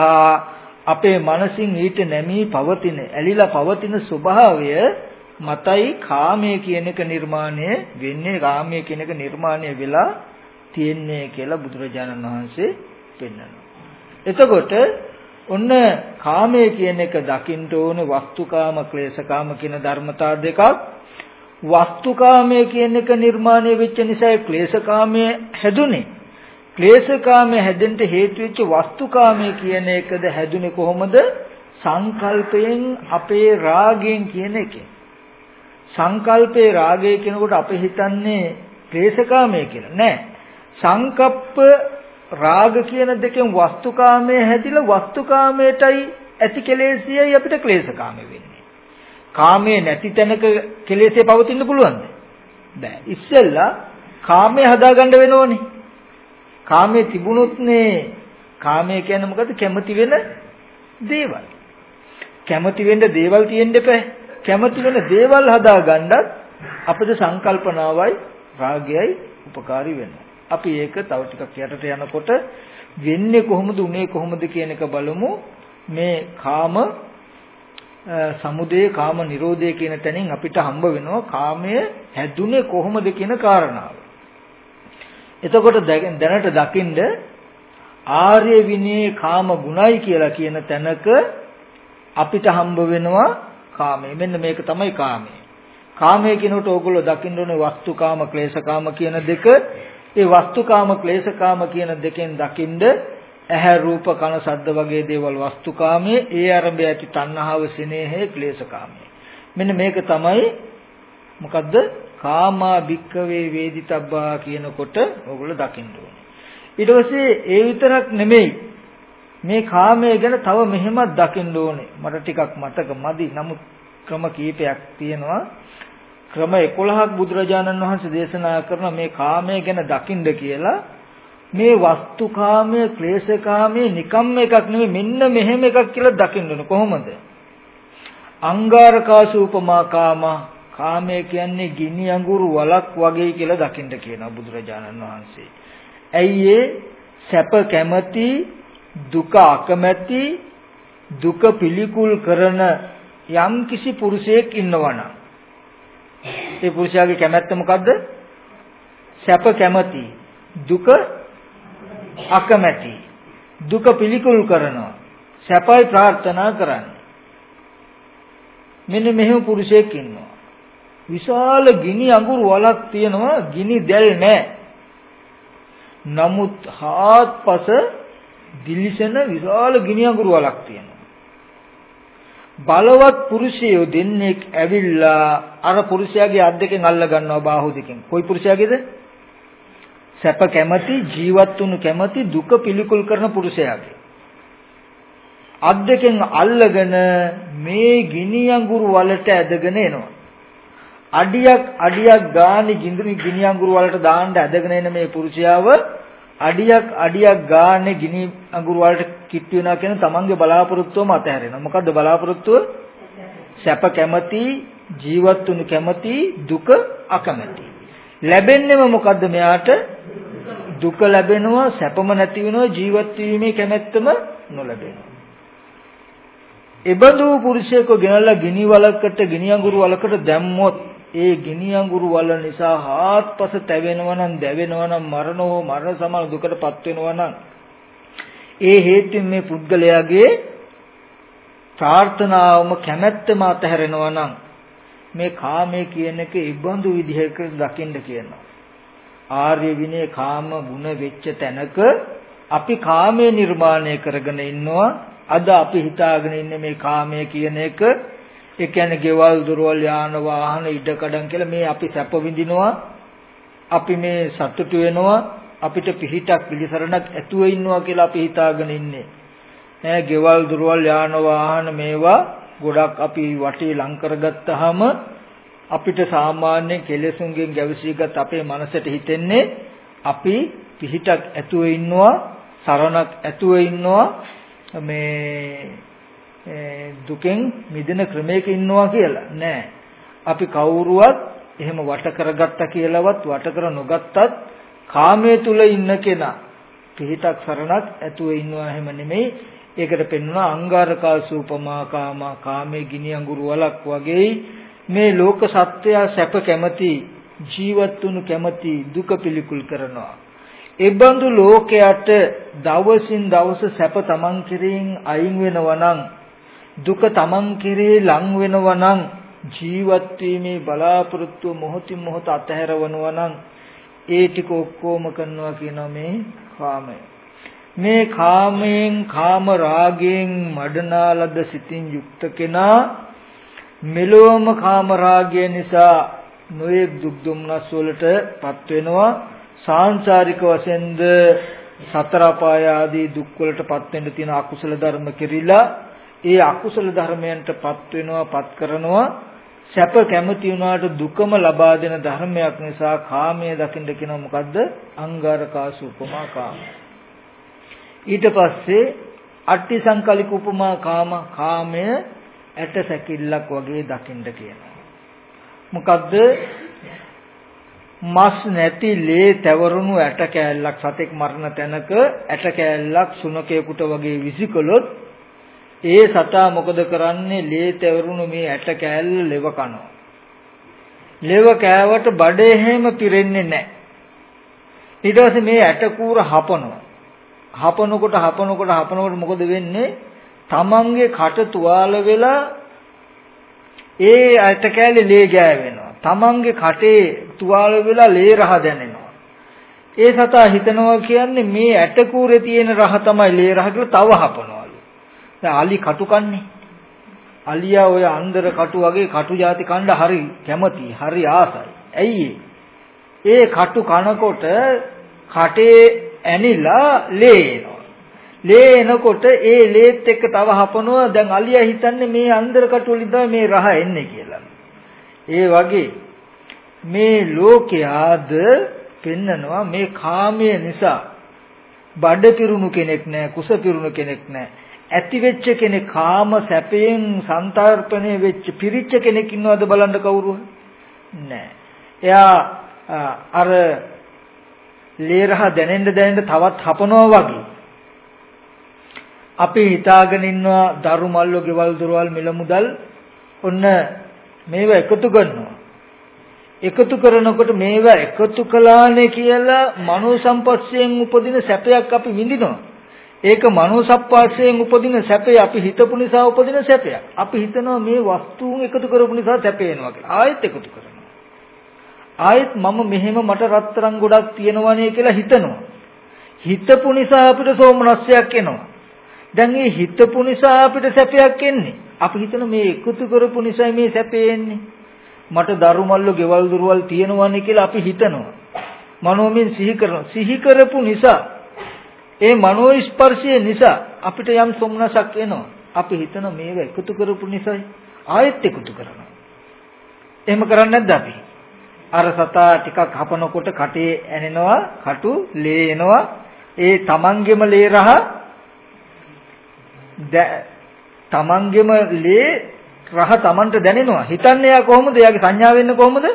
අපේ මනසින් ඊට නැමී පවතින ඇලිලා පවතින ස්වභාවය මතයි කාමය කියන එක නිර්මාණය වෙන්නේ කාමය කියන එක නිර්මාණය වෙලා තියෙන්නේ කියලා බුදුරජාණන් වහන්සේ පෙන්වනවා. එතකොට ඔන්න කාමය කියන එක දකින්න ඕනේ වස්තුකාම ක්ලේශකාම කියන ධර්මතා දෙකක් වස්තුකාමය කියන එක නිර්මාණය වෙච්ච නිසා ක්ලේශකාමයේ හැදුනේ ක්ලේශකාමයේ හැදෙන්න හේතු වෙච්ච වස්තුකාමයේ කියන එකද හැදුනේ කොහොමද? සංකල්පයෙන් අපේ රාගයෙන් කියන එකෙන්. සංකල්පේ රාගය කියනකොට අපි හිතන්නේ ක්ලේශකාමයේ කියලා. නෑ. සංකප්ප රාග කියන දෙකෙන් වස්තුකාමයේ හැදිලා වස්තුකාමයටයි ඇති කෙලෙසියයි අපිට ක්ලේශකාමයේ වෙන්නේ. කාමයේ නැති තැනක කෙලෙසේ පවතින්න පුළුවන්ද? බෑ. ඉස්සෙල්ලා කාමයේ හදාගන්න වෙනෝනේ. කාමයේ තිබුණොත් නේ කාමය කියන්නේ මොකද කැමති වෙන දේවල්. කැමති වෙන්න දේවල් තියෙන්න එපා. කැමති වෙන දේවල් හදාගන්නත් අපේ සංකල්පනාවයි රාගයයි උපකාරී වෙනවා. අපි ඒක තව ටිකක් යටට යනකොට වෙන්නේ කොහොමද උනේ කොහොමද කියන එක බලමු. මේ කාම සමුදය කාම නිරෝධය කියන තැනින් අපිට හම්බ වෙනවා කාමය හැදුනේ කොහොමද කියන කාරණාව. එතකොට දැනට දකින්ද ආර්ය විනී කාම ගුණයි කියලා කියන තැනක අපිට හම්බ වෙනවා කාමය. මෙන්න මේක තමයි කාමය. කාමය කියනකොට ඕගොල්ලෝ දකින්න ඕනේ වස්තුකාම ක්ලේශකාම කියන දෙක. ඒ වස්තුකාම ක්ලේශකාම කියන දෙකෙන් දකින්ද ඇහැ රූප කන ශබ්ද වගේ දේවල් වස්තුකාමයේ ඒ අරඹය ඇති තණ්හාව සිනේහය ක්ලේශකාමයේ. මෙන්න මේක තමයි මොකද්ද කාමා භික්කවේ වේදිතබ්බා කියනකොට ඕගොල්ලෝ දකින්න ඕනේ. ඊට පස්සේ ඒ විතරක් නෙමෙයි මේ කාමය ගැන තව මෙහෙමත් දකින්න ඕනේ. මට ටිකක් මතක මදි. නමුත් ක්‍රම කීපයක් තියෙනවා. ක්‍රම 11ක් බුදුරජාණන් වහන්සේ දේශනා කරන මේ කාමය ගැන දකින්න කියලා මේ වස්තුකාමය ක්ලේශකාමය නිකම්ම එකක් නෙමෙයි මෙන්න මෙහෙම එකක් කියලා දකින්න ඕනේ කොහොමද අංගාරකාසූපමා කාම කාමය කියන්නේ ගිනි අඟුරු වලක් වගේ කියලා දකින්න කියනවා බුදුරජාණන් වහන්සේ. ඇයි ඒ? සැප කැමැති දුක අකමැති දුක පිළිකුල් කරන යම් කිසි පුරුෂයෙක් ඉන්නවනම්. ඒ පුරුෂයාගේ කැමැත්ත මොකද්ද? සැප කැමැති දුක අකමැති දුක පිළිකුල් කරනවා. සැපයි ප්‍රාර්ථනා කරන්නේ. මෙන්න මෙහෙම පුරුෂයෙක් ඉන්නවා. විශාල ගිනි අඟුරු වලක් තියෙනවා ගිනි දැල් නැහැ නමුත් හාත්පස දිලිසෙන විශාල ගිනි අඟුරු වලක් තියෙනවා බලවත් පුරුෂයෝ දෙන්නෙක් ඇවිල්ලා අර පුරුෂයාගේ අත් දෙකෙන් අල්ල ගන්නවා බාහුව දෙකෙන්. කොයි පුරුෂයාගේද? සැප කැමැති ජීවත් වුණු කැමැති දුක පිළිකුල් කරන පුරුෂයාගේ. අත් දෙකෙන් අල්ලගෙන මේ ගිනි අඟුරු වලට ඇදගෙන එනවා. අඩියක් අඩියක් ගානේ ගිඳුනි ගිනි අඟුරු වලට දාන්න ඇදගෙන එන මේ පුරුෂයාව අඩියක් අඩියක් ගානේ ගිනි අඟුරු වලට කිට්ටු වෙනවා කියන තමන්ගේ බලාපොරොත්තුවම අතහැරෙනවා. මොකද්ද බලාපොරොත්තුව? සැප කැමැති, ජීවත් වුණු කැමැති, දුක අකමැති. ලැබෙන්නේම මොකද්ද මෙයාට? දුක ලැබෙනවා, සැපම නැති වෙනවා, ජීවත් වීමේ කැමැත්තම නොලැබෙනවා. එබඳු පුරුෂයෙකු ගෙනල්ලා ගිනි වලකට, ගිනි අඟුරු වලකට දැම්මොත් ඒ ගිනි අඟුරු වල නිසා හාත්පස තැවෙනවා නම්, දැවෙනවා නම්, මරණෝ මරණ සමාන දුකටපත් වෙනවා නම් ඒ හේතුන් මේ පුද්ගලයාගේ ප්‍රාර්ථනාවම කැමැත්තම අතහැරෙනවා නම් මේ කාමයේ කියන එක ඉබඳු විදිහකට දකින්න කියනවා. ආර්ය විනය කාම ගුණ වෙච්ච තැනක අපි කාමයේ නිර්මාණය කරගෙන ඉන්නවා. අද අපි හිතාගෙන ඉන්නේ මේ කාමය කියන එක ඒ කියන්නේ ගෙවල් දොරවල් යාන වාහන ඉඩකඩම් කියලා මේ අපි සැප විඳිනවා. අපි මේ සතුටු වෙනවා. අපිට පිහිටක් පිළිසරණක් ඇතුව ඉන්නවා කියලා අපි හිතාගෙන ඉන්නේ. ඈ ගෙවල් දොරවල් යාන වාහන මේවා ගොඩක් අපි වටේ ලං කරගත්තාම අපිට සාමාන්‍ය කෙලෙසුන්ගෙන් ගැවසීගත් අපේ මනසට හිතෙන්නේ අපි පිහිටක් ඇතුව ඉන්නවා සරණක් ඇතුව ඉන්නවා මේ දුකෙන් මිදෙන ක්‍රමයක ඉන්නවා කියලා. නෑ. අපි කවුරුවත් එහෙම වට කරගත්තා කියලාවත් වට කර නොගත්තත් කාමයේ තුල ඉන්න කෙනා පිහිටක් සරණක් ඇතුව ඉන්නවා එහෙම නෙමෙයි. ඒකට පෙන්වනවා අංගාරකා සූපමා කාමා කාමේ ගිනි අඟුරු වලක් වගේ මේ ලෝක සත්‍යය සැප කැමති ජීවත් වුණු කැමති දුක පිළිකුල් කරනවා. එබඳු ලෝකයට දවසින් දවස සැප තමන් කෙරෙහින් අයින් වෙනවා නම් දුක තමන් කෙරෙහි ලං වෙනවා නම් ජීවත් වීමේ බලාපොරොත්තු මොහොතින් මොහොත අතහැරවනවා නම් ඒ ටික ඔක්කොම කරනවා කියන මේ කාමය. මේ කාමයෙන් කාම රාගයෙන් මඩනාලද සිතින් යුක්ත කෙනා මෙලොවම කාම රාගය නිසා නොයෙක් දුක් දුම්නස් වලටපත් වෙනවා සාංශාරික වශයෙන්ද සතර අපාය ආදී දුක් වලටපත් වෙන්න තියෙන අකුසල ධර්ම කෙරිලා ඒ අකුසල ධර්මයන්ටපත් වෙනවාපත් කරනවා සැප කැමති වුණාට දුකම ලබා දෙන ධර්මයක් නිසා කාමයේ දකින්න කියනවා මොකද්ද අංගාරකාසු උපමා කාම ඊට පස්සේ අට්ටි සංකලික උපමා කාම කාමය ඇට සැකිල්ලක් වගේ දකින්න කියනවා. මොකද්ද? මස් නැති ලේ තවරුණු ඇට කෑල්ලක් සතෙක් මරණ තැනක ඇට කෑල්ලක් සුනකයෙකුට වගේ විසිකලොත් ඒ සතා මොකද කරන්නේ ලේ තවරුණු මේ ඇට කෑල්ල ලෙව කනවා. ලෙව කෑවට බඩේ හැම පිරෙන්නේ නැහැ. ඊට පස්සේ මේ ඇට කූර හපනවා. හපනකොට හපනකොට හපනකොට මොකද වෙන්නේ? තමන්ගේ කට තුවාල වෙලා ඒ ඇට කෑලි ලේ ගෑවෙනවා. තමන්ගේ කටේ තුවාල වෙලා ලේ රහ දැනෙනවා. ඒ සතා හිතනවා කියන්නේ මේ ඇට කූරේ තියෙන රහ තමයි ලේ රහ කියලා තව හපනවලු. දැන් අලි කටු කන්නේ. අලියා ඔය අන්දර කටු වගේ කටු ಜಾති කණ්ඩ හරි කැමති, හරි ආසයි. ඇයි ඒ කටු කනකොට කටේ ඇනිලා ලේ එනවා. ලේ එනකොට ඒ ලේත් එක්ක තව හපනවා දැන් අලියා හිතන්නේ මේ අන්දර කටු වලින් තමයි මේ රහ එන්නේ කියලා. ඒ වගේ මේ ලෝකයාද පෙන්නනවා මේ කාමයේ නිසා බඩ පිරුණු කෙනෙක් නැහැ කුස පිරුණු කෙනෙක් නැහැ ඇති වෙච්ච කෙනෙක් කාම සැපයෙන් සංතරපණය වෙච්ච පිරිච්ච කෙනෙක් ඉන්නවද බලන්න කවුරුව නැහැ එයා අර ලේරහ දැනෙන්න දැනෙන්න තවත් හපනවා වගේ. අපි හිතාගෙන ඉන්නවා දරු මල්ලෝ ගෙවල් දොරවල් මිල මුදල් ඔන්න මේව එකතු කරනවා. එකතු කරනකොට මේවා එකතු කළානේ කියලා මනෝ සම්පස්සයෙන් උපදින සැපයක් අපි විඳිනවා. ඒක මනෝ සම්පස්සයෙන් උපදින සැපේ අපි හිතපු නිසා උපදින සැපයක්. අපි හිතනවා මේ වස්තුන් එකතු කරපු නිසා සැපේනවා කියලා. ආයෙත් එකතු කරනවා. ආයෙත් මම මෙහෙම මට රත්තරන් ගොඩක් තියෙනවනේ කියලා හිතනවා. හිතපු නිසා අපිට සෝමනස්යක් එනවා. දැන් මේ හිතපු නිසා අපිට සැපයක් එන්නේ. අපි හිතන මේ එකතු කරපු නිසා මේ සැපේ එන්නේ. මට දරු මල්ලෝ ගෙවල් දුරවල් තියෙනවනේ කියලා අපි හිතනවා. මනෝමයෙන් සිහි කරනවා. සිහි කරපු නිසා ඒ මනෝ ස්පර්ශය නිසා අපිට යම් සොම්නසක් එනවා. අපි හිතන මේව එකතු කරපු නිසායි ආයෙත් එකතු කරනවා. එහෙම කරන්නේ නැද්ද අපි? අර සතා ටිකක් හපනකොට කටේ ඇනෙනවා, කටු ලේ එනවා. ඒ තමන්ගෙම ලේ රහ තමන්ගෙම ලේ රහ Tamanට දැනෙනවා. හිතන්නේ යා කොහොමද? එයාගේ සංඥා වෙන්නේ කොහොමද?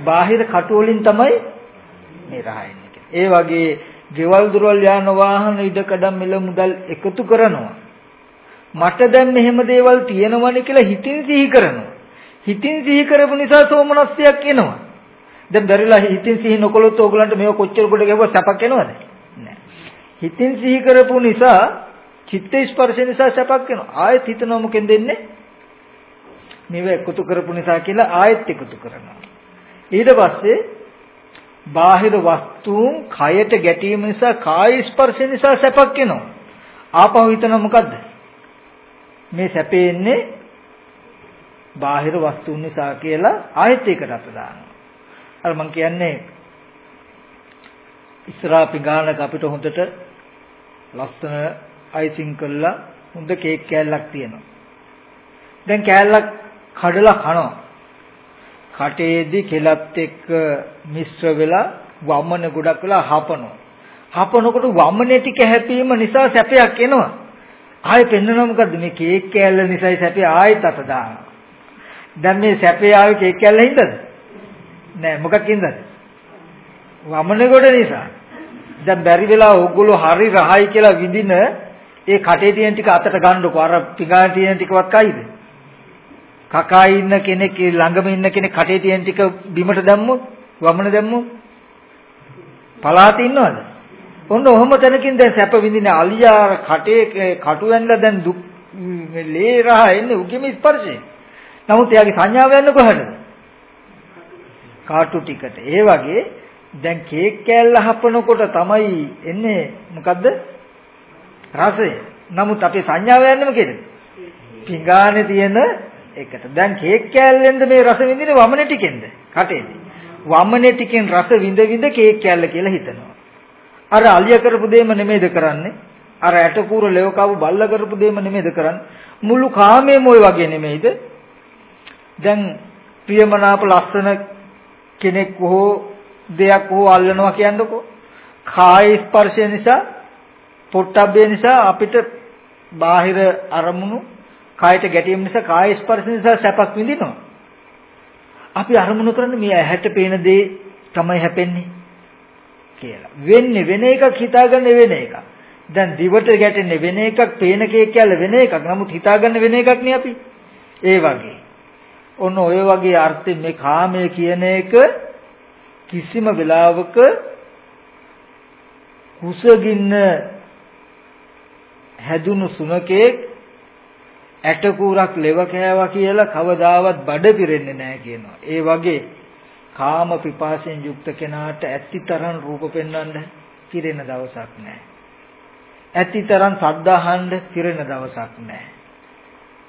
බාහිර කටු වලින් තමයි මේ රහ එන්නේ. ඒ වගේ ගෙවල් දොරවල් යාන වාහන ඉඩකඩම් මිල මුදල් එකතු කරනවා. මට දැන් මෙහෙම දේවල් තියෙනවනේ කියලා හිතින් සිහි කරනවා. හිතින් සිහි කරපු නිසා සෝමනස්යක් එනවා. දැන් බැරිලා හිතින් සිහි නොකළොත් ඕගලන්ට මේව කොච්චර කොට ගැවුවා සැපක් එනවද? නෑ. හිතින් සිහි කරපු නිසා චිත්ත ස්පර්ශ නිසා සැපක් එනවා. ආයෙත් හිතනවා මොකෙන්ද එන්නේ? මේව එකතු කරපු නිසා කියලා ආයෙත් එකතු කරනවා. ඊට පස්සේ බාහිර වස්තුන් කයට ගැටීම නිසා කාය ස්පර්ශ නිසා සැපක් එනවා. ආපහු හිතන මොකද්ද? මේ සැපෙන්නේ බාහිර වස්තුන් නිසා කියලා ආයෙත් ඒකට අත දානවා. අර මම කියන්නේ ඉස්සරහා පිඟානක අපිට හොඳට ලස්සන අයිසිං කරලා හොඳ කේක් කෑල්ලක් තියෙනවා. දැන් කෑල්ලක් කඩලා කනවා. කටේදී කෙලත් එක්ක මිශ්‍ර වෙලා වමන ගොඩක් වෙලා හපනවා. හපනකොට වමනේ ටික හැපීම නිසා සැපයක් එනවා. ආයෙ පෙන්නනවා මොකද්ද මේ කේක් කෑල්ල නිසායි සැපේ ආයෙත් අත දානවා. දැන් මේ සැපේ ආවේ කේක් කෑල්ල හින්දාද? නෑ මොකක් හින්දාද? වමනේ ගොඩ නිසා. දැන් බැරි වෙලා ඕගොල්ලෝ හරි රහයි කියලා විඳින ඒ කටේ තියෙන ටික අතට ගන්නකො අර පිඟාන තියෙන ටිකවත් කයිද? කකා ඉන්න කෙනෙක් ළඟම ඉන්න කෙනෙක් කටේ තියෙන ටික බිමට දැම්මොත් වමන දැම්මොත් පලාත ඉන්නවද? ඔන්න ඔහොම තැනකින් දැන් සැප විඳින අලියා කටේ කටු වෙන්න දැන් දුක් ලේ රහ එන්නේ උගෙම ස්පර්ශේ. නමුත් එයාගේ සංඥාව යන්නේ කොහටද? කාටු ටිකට. ඒ වගේ දැන් කේක් කෑල්ල හපනකොට තමයි එන්නේ මොකද්ද? රසය. නමුත් අපේ සංඥාව යන්නේ මොකේද? පිඟානේ තියෙන එකට. දැන් කේක් කෑල්ලෙන්ද මේ රස විඳින්නේ වමනේ ටිකෙන්ද? කටේදී. වමනේ ටිකෙන් රස විඳ විඳ කේක් කෑල්ල කියලා හිතනවා. අර අලිය කරපු දෙයම නෙමෙයිද කරන්නේ? අර ඇටකූර ලෙවකව බල්ල කරපු දෙයම නෙමෙයිද කරන්නේ? මුළු කාමයේම ওই වගේ නෙමෙයිද? දැන් ප්‍රියමනාප ලස්සන කෙනෙක් හෝ දෙයක් හෝ අල්ලනවා කියන්නකෝ. කාය ස්පර්ශය නිසා, පොට්ටබ්බේ නිසා අපිට බාහිර අරමුණු කායට ගැටීම නිසා කාය ස්පර්ශ නිසා සැපක් විඳිනවා. අපි අරමුණු කරන්නේ මේ ඇහැට පේන දේ තමයි හැපෙන්නේ කියලා. වෙන්නේ වෙන එකක් හිතාගන්න වෙන එකක්. දැන් දිවට ගැටෙන්නේ වෙන එකක්, පේන කේක් කියලා වෙන එකක්. නමුත් හිතාගන්න වෙන එකක් නේ අපි. ඒ වගේ. ඔන්න ඔය වගේ අර්ථයෙන් මේ කාමය කියන එක කිසිම වෙලාවක කුසගින්න හැදුණු සුනකෙක් ඇට කූරක් ලෙව කෑවා කියලා කවදාවත් බඩ පිරෙන්නේ නැහැ කියනවා. ඒ වගේ කාම පිපාසයෙන් යුක්ත කෙනාට ඇත්තිතරම් රූප පෙන්වන්න පිරෙන දවසක් නැහැ. ඇත්තිතරම් ශබ්ද අහන්න පිරෙන දවසක් නැහැ.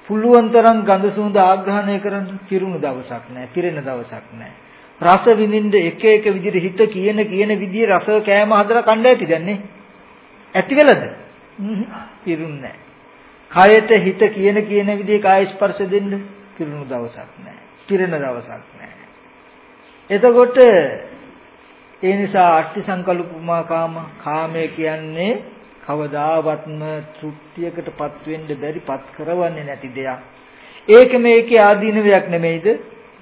පුළුවන් තරම් ගඳ සුවඳ ආග්‍රහණය කරන්න පිරුණු දවසක් නැහැ. පිරෙන දවසක් නැහැ. රස විඳින්න එක එක විදිහට හිත කියන කියන විදිහේ රස කෑම හදලා කණ්ඩ ඇති දැන් නේ. ඇති වෙලද? පිරුන්නේ නැහැ. කයට හිත කියන කියන විදිහේ කාය ස්පර්ශ දෙන්න පිරුණු දවසක් නැහැ. පිරෙන දවසක් නැහැ. එතකොට ඒ නිසා අට්ටි සංකල්පුමා කාම කාමය කියන්නේ කවදාවත්ම තෘප්තියකටපත් වෙන්න බැරිපත් කරවන්නේ නැති දෙයක්. ඒක මේකේ ආදීනවයක් නෙමෙයිද?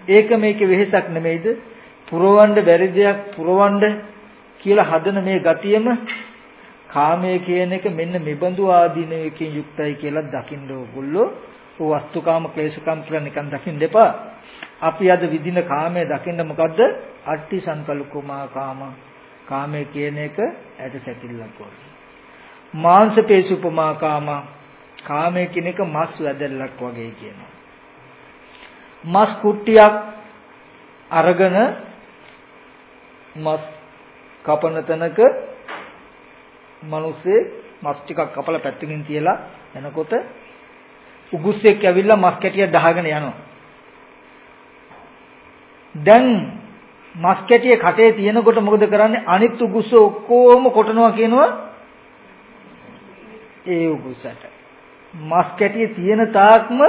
ඒක මේකේ වෙහෙසක් නෙමෙයිද? පුරවන්න බැරි දෙයක් පුරවන්න කියලා හදන මේ ගතියම කාමය කියන එක මෙන්න මෙබඳු ආදීනවකින් යුක්තයි කියලා දකින්න ඕගොල්ලෝ ඔය වස්තුකාම ක්ලේශකාම කියලා නිකන් දකින්න එපා. අපි අද විදින කාමය දකින්න මොකද්ද? අට්ටි සංකල්පකුමා කාම. කාමය කියන එක ඇට සැකිල්ලක් වගේ. මාංශ පේසුපමා කාම. කාමය කියන එක මස් වැදල්ලක් වගේ කියනවා. මස් කුට්ටියක් අරගෙන මස් කපන තැනක මිනිස්සේ මස් ටිකක් කපලා පැත්තකින් තියලා එනකොට උගුස්සෙක් ඇවිල්ලා මස් කැටියක් දහගෙන යනවා. දැන් මස් කැටිය කටේ තියෙනකොට මොකද කරන්නේ? අනිත් උගුස්ස ඔක්කොම කොටනවා කියනවා ඒ උගුස්සට. මස් කැටිය තියෙන තාක්ම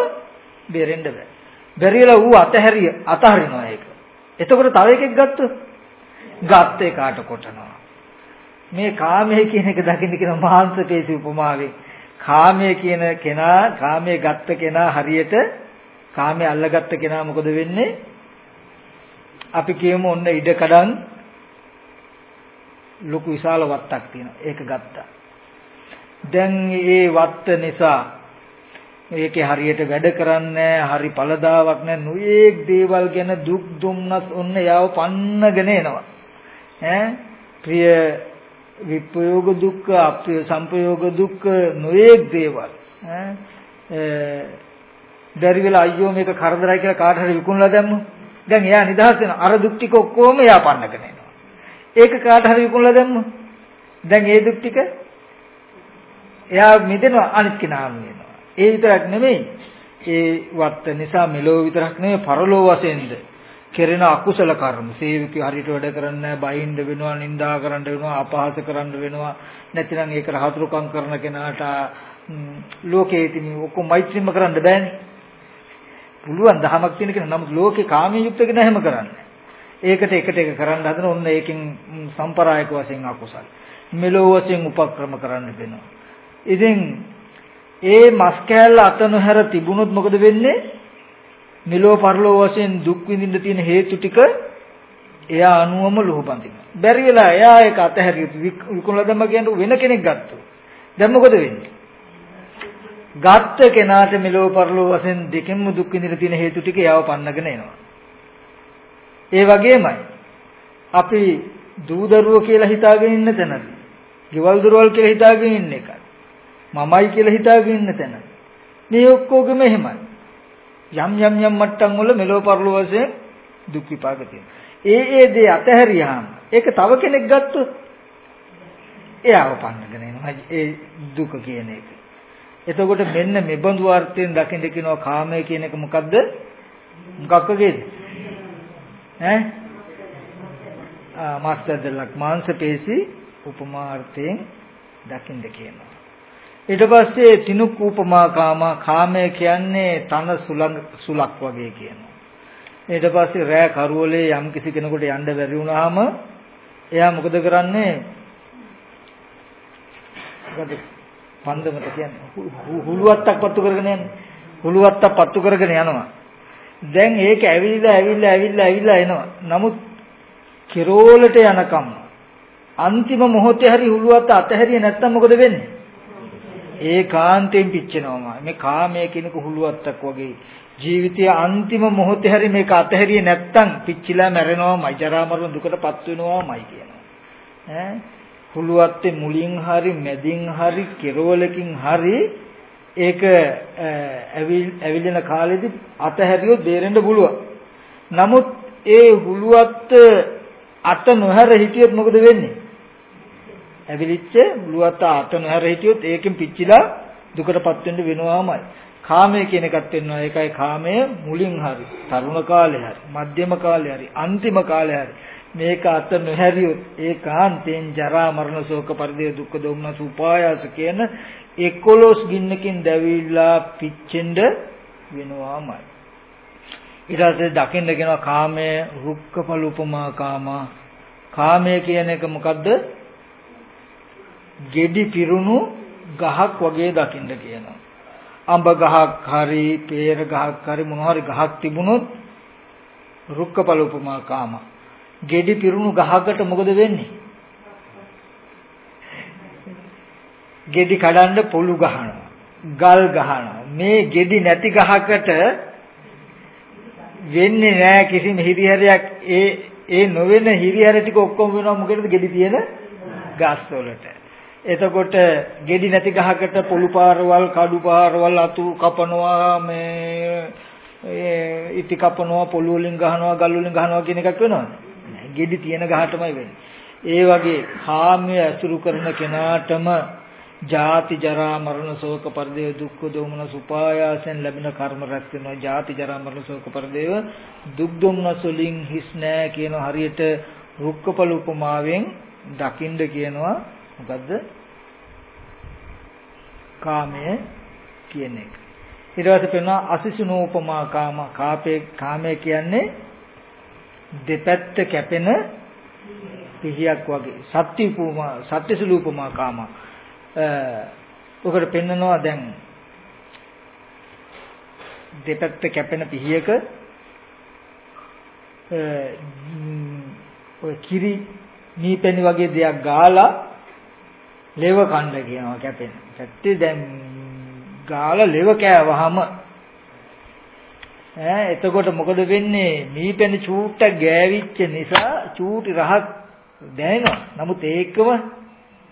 බෙරෙන්න බෑ. බැරිලා ඌ අතහැරිය අතහරිනවා ඒක. එතකොට තව එකෙක් ගත්තොත් ගත්ත එකාට කොටනවා. මේ කාමයේ කියන එක දකින්න කියන මාංශපේශි උපමාවෙන් කාමයේ කියන කෙනා කාමයේ ගත්ත කෙනා හරියට කාමයේ අල්ලගත්ත කෙනා මොකද වෙන්නේ? අපි කියමු ඔන්න ඉඩ කඩන් ලොකු විශාල වත්තක් තියෙනවා. ඒක ගත්තා. දැන් ඒ වත්ත නිසා ඒකේ හරියට වැඩ කරන්නේ හරි පළදාවක් නැහැ නුයේක් දේවල් ගැන දුක් දුම්නස් ඔන්න යාව පන්නගෙන එනවා ඈ ප්‍රිය විප්‍රයෝග දුක්ඛ අප්‍රිය සංපයෝග දුක්ඛ නොයේක් දේවල්. ඈ බැරි වෙලා අයියෝ මේක කරදරයි කියලා කාට හරි විකුණලා දැම්මොත්? දැන් එයා නිදහස් වෙනවා. අර දුක් ටික ඔක්කොම එයා පන්නගෙන එනවා. ඒක කාට හරි විකුණලා දැම්මොත්? දැන් ඒ දුක් ටික එයා මිදෙනවා අනිත් කෙනාම වෙනවා. ඒ විතරක් නෙමෙයි. ඒ වත්ත නිසා මෙලෝ විතරක් නෙමෙයි පරලෝ වශයෙන්ද කෙරෙන අකුසල කර්ම. සේවකී හරියට වැඩ කරන්නේ නැහැ බයින්ද වෙනවා නිඳා කරන්න වෙනවා අපහාස කරන්න වෙනවා. නැතිනම් ඒක රහතුරුකම් කරන කෙනාට ලෝකේ ඉතින් ඔක්කොම මෛත්‍රීම කරන්න බෑනේ. පුළුවන් දහමක් තියෙන කෙනා. නමුත් ලෝකේ කාමී යුක්ත කෙනා එහෙම කරන්නේ. ඒකට එකට එක කරන්න හදන ඔන්න ඒකෙන් සම්ප්‍රායක වශයෙන් අකුසල. මෙලෝ වශයෙන් උපක්‍රම කරන්න වෙනවා ඉතින් ඒ මස් කෑල්ල අත නොහැර තිබුණොත් මොකද වෙන්නේ? මෙලෝ පරලෝ වශයෙන් දුක් විඳින්න තියෙන හේතු ටික එයා අනුවම ලෝබඳිනවා. බැරි වෙලා එයා ඒක අතහැරිය විකුණලා දැම්ම කියන්නේ වෙන කෙනෙක් ගත්තා. දැන් මොකද වෙන්නේ? ගත්ත කෙනාට මෙලෝ පරලෝ වශයෙන් දෙකෙන්ම දුක් විඳින්න තියෙන හේතු ටික එයාව පන්නගෙන එනවා. ඒ වගේමයි අපි දූ දරුවෝ කියලා හිතාගෙන ඉන්න තැනදී, ගෙවල් දොරවල් කියලා හිතාගෙන ඉන්න එක. මමයි කියලා හිතාගෙන ඉන්න තැන. මේ ඔක්කොගෙම එහෙමයි. යම් යම් යම් මට්ටම් වල මෙලෝ පරලෝ වශයෙන් දුක් විපාක තියෙනවා. ඒ ඒ දේ අතහැරියාම ඒක තව කෙනෙක් ගත්තොත් එයාව පන්නගෙන එනවා ඒ දුක කියන එක. එතකොට මෙන්න මෙබඳු අර්ථයෙන් දකින්න කියනවා කාමය කියන එක මොකද්ද? මොකක් වගේද? ඈ ආ මාස්ටර්දලක් මාංශ පේශි උපමාර්ථයෙන් දකින්න කියනවා. ඊට පස්සේ තිනුක් උපමා කාම කාමය කියන්නේ තන සුලක් වගේ කියනවා. ඊට පස්සේ රෑ කරවලේ යම් කිසි කෙනෙකුට යන්න බැරි වුණාම එයා මොකද කරන්නේ? මොකද පන්දමට කියන්නේ හුලුවත්තක් පත්තු කරගෙන යන්නේ. හුලුවත්තක් පත්තු කරගෙන යනවා. දැන් ඒක ඇවිල්ලා ඇවිල්ලා ඇවිල්ලා ඇවිල්ලා එනවා. නමුත් කෙරෝලට යනකම් අන්තිම මොහොතේ හරි හුලුවත්ත අතහැරියේ නැත්තම් මොකද වෙන්නේ? ඒකාන්තයෙන් පිච්චෙනවා මේ කාමය කෙනෙක් හුලුවත්තක් වගේ. ජීවිතයේ අන්තිම මොහොතේ හරි මේක අතහැරියේ නැත්තම් පිච්චිලා මැරෙනවාමයි ජරා මරණ දුකටපත් වෙනවාමයි කියනවා. ඈ? හුලුවත්තේ මුලින් හරි මැදින් හරි කෙරවලකින් හරි ඒක ඇවිල්ලෙන කාලෙදි අතහැරියොත් බේරෙන්න පුළුවන්. නමුත් ඒ හුලුවත් අත නොහැර හිටියොත් මොකද වෙන්නේ? ඇවිලිච්ච හුලුවත් අත නොහැර හිටියොත් ඒකෙන් පිච්චිලා දුකටපත් වෙන්න වෙනවාමයි. කාමය කියන එකත් වෙනවා. ඒකයි කාමය මුලින් හරි, තරුණ කාලේ හරි, මධ්‍යම කාලේ හරි, අන්තිම කාලේ හරි මේක අත නොහැරියොත් ඒකාන්තයෙන් ජරා මරණ ශෝක පරිදේ දුක්ඛ දෝමනස උපායාස කියන 11 ගින්නකින් දැවිලා පිච්චෙන්න වෙනවාමයි. ඊට පස්සේ දකින්න කියනවා කාමය රුක්කපල උපමා කාමා. කාමය කියන එක මොකද්ද? Gedhi පිරුණු ගහක් වගේ දකින්න කියනවා. අඹ ගහක් හරි, peer ගහක් හරි මොනවා හරි ගහක් තිබුණොත් රුක්කපල උපමා කාමා. gedhi පිරුණු ගහකට මොකද වෙන්නේ? gedhi කඩන්න පොළු ගහනවා. ගල් ගහනවා. මේ gedhi නැති ගහකට වෙන්නේ නැහැ කිසිම හිරිහැරයක් ඒ ඒ නොවන හිරිහැර ටික ඔක්කොම වෙනවා මොකද gedhi තියෙන ගස් වලට. එතකොට gedhi නැති ගහකට පොළු පාරවල් කඩු පාරවල් අතු කපනවා මේ ඉති කපනවා පොළු වලින් ගහනවා ගල් වලින් ගහනවා කියන එකක් වෙනවද? gedhi තියෙන ගහටමයි වෙන්නේ. ඒ වගේ කාමයේ අසුරු කරන කෙනාටම ජාති ජරා මරණ ශෝක පරිදේව දුක්ඛ දෝමන සුපායාසෙන් ලැබෙන කර්ම රැස් වෙනවා ජාති ජරා මරණ ශෝක පරිදේව දුක් දුම්නස් වලින් හිස් නෑ කියන හරියට රුක්කපල උපමාවෙන් දකින්න කියනවා මොකද්ද කාමය කියන එක. ඊට පස්සේ පෙන්වනවා අසිසුනෝ උපමා කාම කාපේ කාමය කියන්නේ දෙපැත්ත කැපෙන පිහියක් වගේ. සත්‍ය උපමා සත්‍යසුලූ උපමා කාමා ඔකට පෙන්නනවා දැන් දෙපැත්ත කැපෙන පිහියක ඔය කිරි නීපැණි වගේ දෙයක් ගාලා ලෙව කණ්ඩ කියනවා කැපෙන. ඇත්තේ දැන් ගාලා ලෙව කෑවහම ඈ එතකොට මොකද වෙන්නේ? නීපැණි චූට්ටක් ගෑවිච්ච නිසා චූටි රහක් දැනෙනවා. නමුත් ඒකම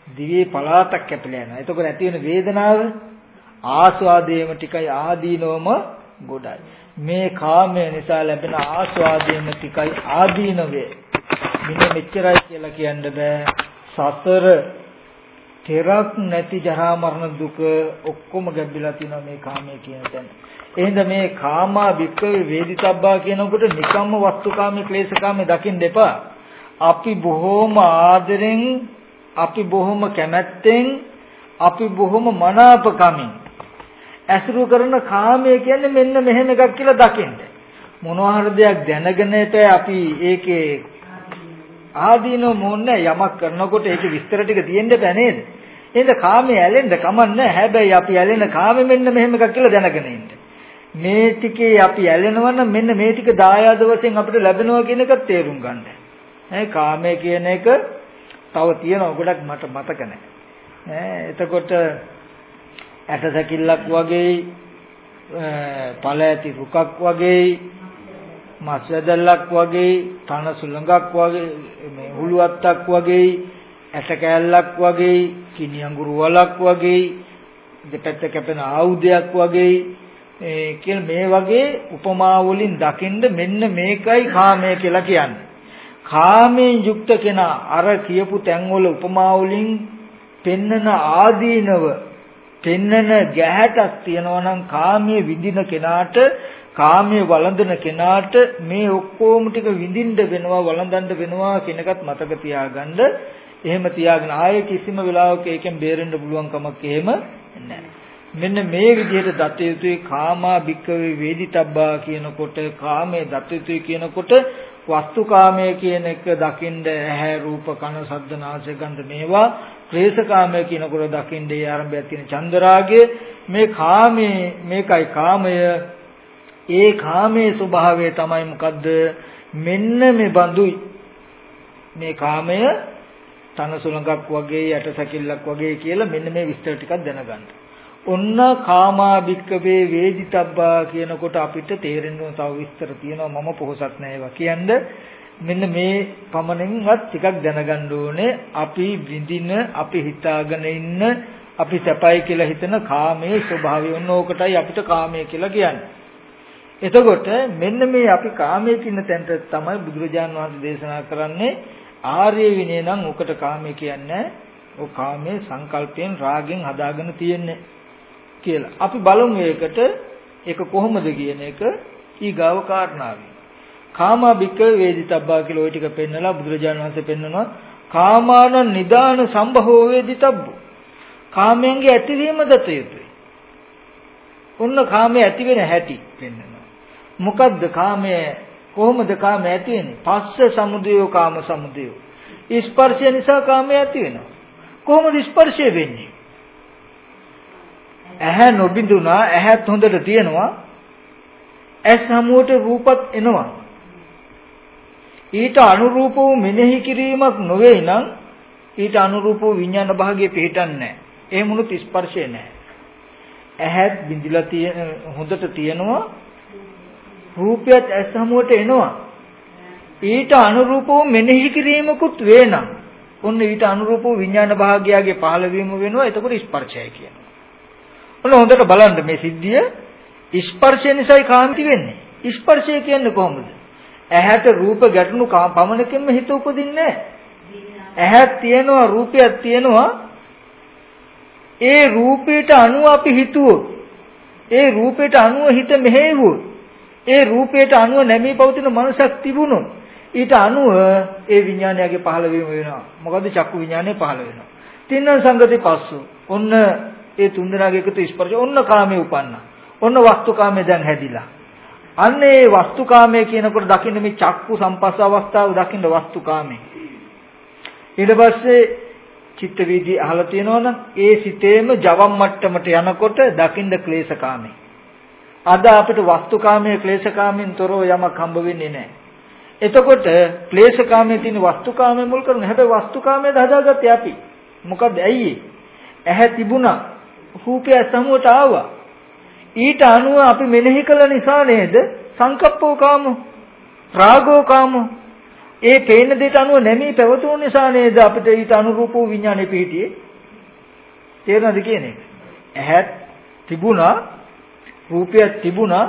දිවේ පලාතක් කැපිලා යනවා. එතකොට ඇති වෙන වේදනාව ආස්වාදයේම ටිකයි ආදීනවම ගොඩයි. මේ කාමය නිසා ලැබෙන ආස්වාදයේම ටිකයි ආදීනවේ. මෙන්න මෙච්චරයි කියලා කියන්න බෑ. සතර තෙරක් නැති ජරා මරණ දුක ඔක්කොම ගැඹිලා තියෙනවා මේ කාමයේ කියන තැන. එහෙනම් මේ කාමා වික්කවේ වේදිතබ්බා කියනකොට නිකම්ම වස්තුකාමී ක්ලේශකාමී දකින්න එපා. අපි බොහෝම ආදරෙන් අපි බොහොම කැමැත්තෙන් අපි බොහොම මනාපකමින් ඇසුරු කරන කාමය කියන්නේ මෙන්න මෙහෙම එකක් කියලා දකින්න. මොනවා හරි දෙයක් දැනගෙන අපි ඒකේ ආදීනෝ මොන්නේ යමක් කරනකොට ඒකේ විස්තර ටික තියෙන්න බෑ නේද? එහෙනම් කාමයේ ඇලෙන්න කමන්නේ හැබැයි අපි ඇලෙන කාමෙ මෙන්න මෙහෙම එකක් කියලා දැනගෙන ඉන්න. මේ ටිකේ අපි ඇලෙනවා නම් මෙන්න මේ ටික දායාද වශයෙන් අපිට ලැබෙනවා කියන එක තේරුම් ගන්න. ඈ කාමය කියන එක තව තියෙනවා ගොඩක් මට මතක නැහැ. ඈ එතකොට ඇට සැකිල්ලක් වගේ ඵල ඇති රුකක් වගේ මස් වැදල්ලක් වගේ තන සුළඟක් වගේ මේ හුළුවත්තක් වගේ ඇට කෑල්ලක් වගේ කිනි අඟුරු වලක් වගේ දෙපැත්ත කැපෙන ආයුධයක් වගේ ඒ කියන මේ වගේ උපමා වලින් දකින්න මෙන්න මේකයි කාමය කියලා කියන්නේ. කාමයෙන් යුක්ත කෙනා අර කියපු තැන්වල උපමා වලින් පෙන්නන ආදීනව පෙන්නන ගැහැටක් තියනවා නම් කාමයේ විඳින කෙනාට කාමයේ වළඳන කෙනාට මේ ඔක්කොම ටික විඳින්න වෙනවා වළඳන්න වෙනවා කියන එකත් මතක තියාගන්න. එහෙම තියාගෙන ආයේ කිසිම වෙලාවක ඒකෙන් බේරෙන්න පුළුවන් කමක් එහෙම නැහැ. මෙන්න මේ විදිහට දත යුතුයි කාමා භික්කවේ වේදිතබ්බා කියනකොට කාමයේ දත යුතුයි කියනකොට වස්තුකාමය කියන එක දකින්ද ඇහැ රූප කන ශබ්ද නාසය ගන්ධ මේවා ක්ලේශකාමය කියනකොට දකින්ද ඒ ආරම්භයක් තියෙන චන්දරාගය මේ කාමයේ මේකයි කාමය ඒ කාමයේ ස්වභාවය තමයි මොකද්ද? මෙන්න මේ බඳුයි. මේ කාමය තන සුලඟක් වගේ යට සැකිල්ලක් වගේ කියලා මෙන්න මේ විස්තර ටිකක් දැනගන්න. ඔන්න කාමා භික්කවේ වේදිතබ්බා කියනකොට අපිට තේරෙන්න තව විස්තර තියෙනවා. මම පොහසත් නෑ ඒවා කියන්නේ. මෙන්න මේ පමණින්වත් ටිකක් දැනගන්න ඕනේ. අපි විඳින අපි හිතාගෙන ඉන්න අපි සැපයි කියලා හිතන කාමයේ ස්වභාවය ඔන්න ඕකටයි අපිට කාමය කියලා කියන්නේ. එතකොට මෙන්න මේ අපි කාමයේ කියන තැනට තමයි බුදුරජාන් වහන්සේ දේශනා කරන්නේ ආර්ය විනය නම් උකට කාමය කියන්නේ ඔය කාමයේ සංකල්පයෙන් රාගෙන් හදාගෙන තියෙන්නේ කියලා. අපි බලමු ඒකට ඒක කොහොමද කියන එක ඊගාව කාරණාවයි. කාමා බික්ක වේදිතබ්බා කියලා ওই ටික පෙන්නලා බුදුරජාණන් වහන්සේ පෙන්නනවා කාමාන නිදාන සම්භවෝ වේදිතබ්බු. කාමයන්ගේ ඇතිවීම දත යුතුයි. ඔන්න කාමයේ ඇති වෙන හැටි පෙන්නනවා. මොකද්ද කාමය කොහොමද කාමය ඇති වෙන්නේ? පස්ස සමුදයෝ කාම සමුදයෝ. ස්පර්ශය නිසා කාමය ඇති වෙනවා. කොහොමද ස්පර්ශය වෙන්නේ? ඇහැ නොබිඳුනා ඇහත් හොඳට තියෙනවා. ඇස් හමුවට රූපත් එනවා. ඊට අනුරූප වූ මෙනෙහි කිරීමක් නොවේ නම් ඊට අනුරූප වූ විඥාන භාගයේ පිහිටන්නේ නැහැ. එහෙම වුණොත් ස්පර්ශය නැහැ. ඇහත් බිඳිලා තියෙන හොඳට තියෙනවා. රූපයත් ඇස් හමුවට එනවා. ඊට අනුරූප වූ මෙනෙහි කිරීමකුත් වේ නම් ඔන්න ඊට අනුරූප වූ විඥාන භාගයගේ පහළ වීම වෙනවා. එතකොට ස්පර්ශය කියනවා. ඔන්න හොඳට බලන්න මේ සිද්ධිය ස්පර්ශය නිසායි කාන්ති වෙන්නේ. ස්පර්ශය කියන්නේ කොහොමද? ඇහැට රූප ගැටුණු පමණකින්ම හිත උපදින්නේ ඇහක් තියෙනවා රූපයක් තියෙනවා ඒ රූපයට අනුව අපි හිතුවොත් ඒ රූපයට අනුව හිත මෙහෙවුවොත් ඒ රූපයට අනුව නැමී පවතින මනසක් තිබුණොත් ඊට අනුව ඒ විඥානයගේ පහළ වීම වෙනවා. මොකද චක්කු විඥානය පහළ වෙනවා. තින්න සංගති පස්සු. ඔන්න ඒ තුන්දෙනාගේ එකතු ස්පර්ශ ඔන්න කාමයේ උපන්නා. ඔන්න වස්තුකාමයේ දැන් හැදිලා. අන්න ඒ වස්තුකාමයේ කියනකොට දකින්න මේ චක්කු සම්පස්ස අවස්ථාව දකින්න වස්තුකාමයේ. ඊට පස්සේ චිත්ත වීදි අහලා තියෙනවනම් ඒ සිතේම ජවම් මට්ටමට යනකොට දකින්න ක්ලේශකාමයේ. අද අපිට වස්තුකාමයේ ක්ලේශකාමයෙන් තොරව යමක් හම්බ වෙන්නේ නැහැ. එතකොට ක්ලේශකාමයේ තියෙන වස්තුකාමයේ මුල් කරගෙන හැබැයි වස්තුකාමයේ හදාගත්තේ අපි. මොකද ඇයි? ඇහැ තිබුණා. රූපය සමුවට ආවා. ඊට අනුව අපි මෙනෙහි කළ නිසා නේද? සංකප්පෝ කාමෝ රාගෝ කාමෝ. ඒ පේන දෙයට අනුව නැමී පැවතුණු නිසා නේද අපිට ඊට අනුරූප වූ විඥානේ පිහිටියේ? තේරෙනවද කියන්නේ ඇහත් තිබුණා. රූපයක් තිබුණා.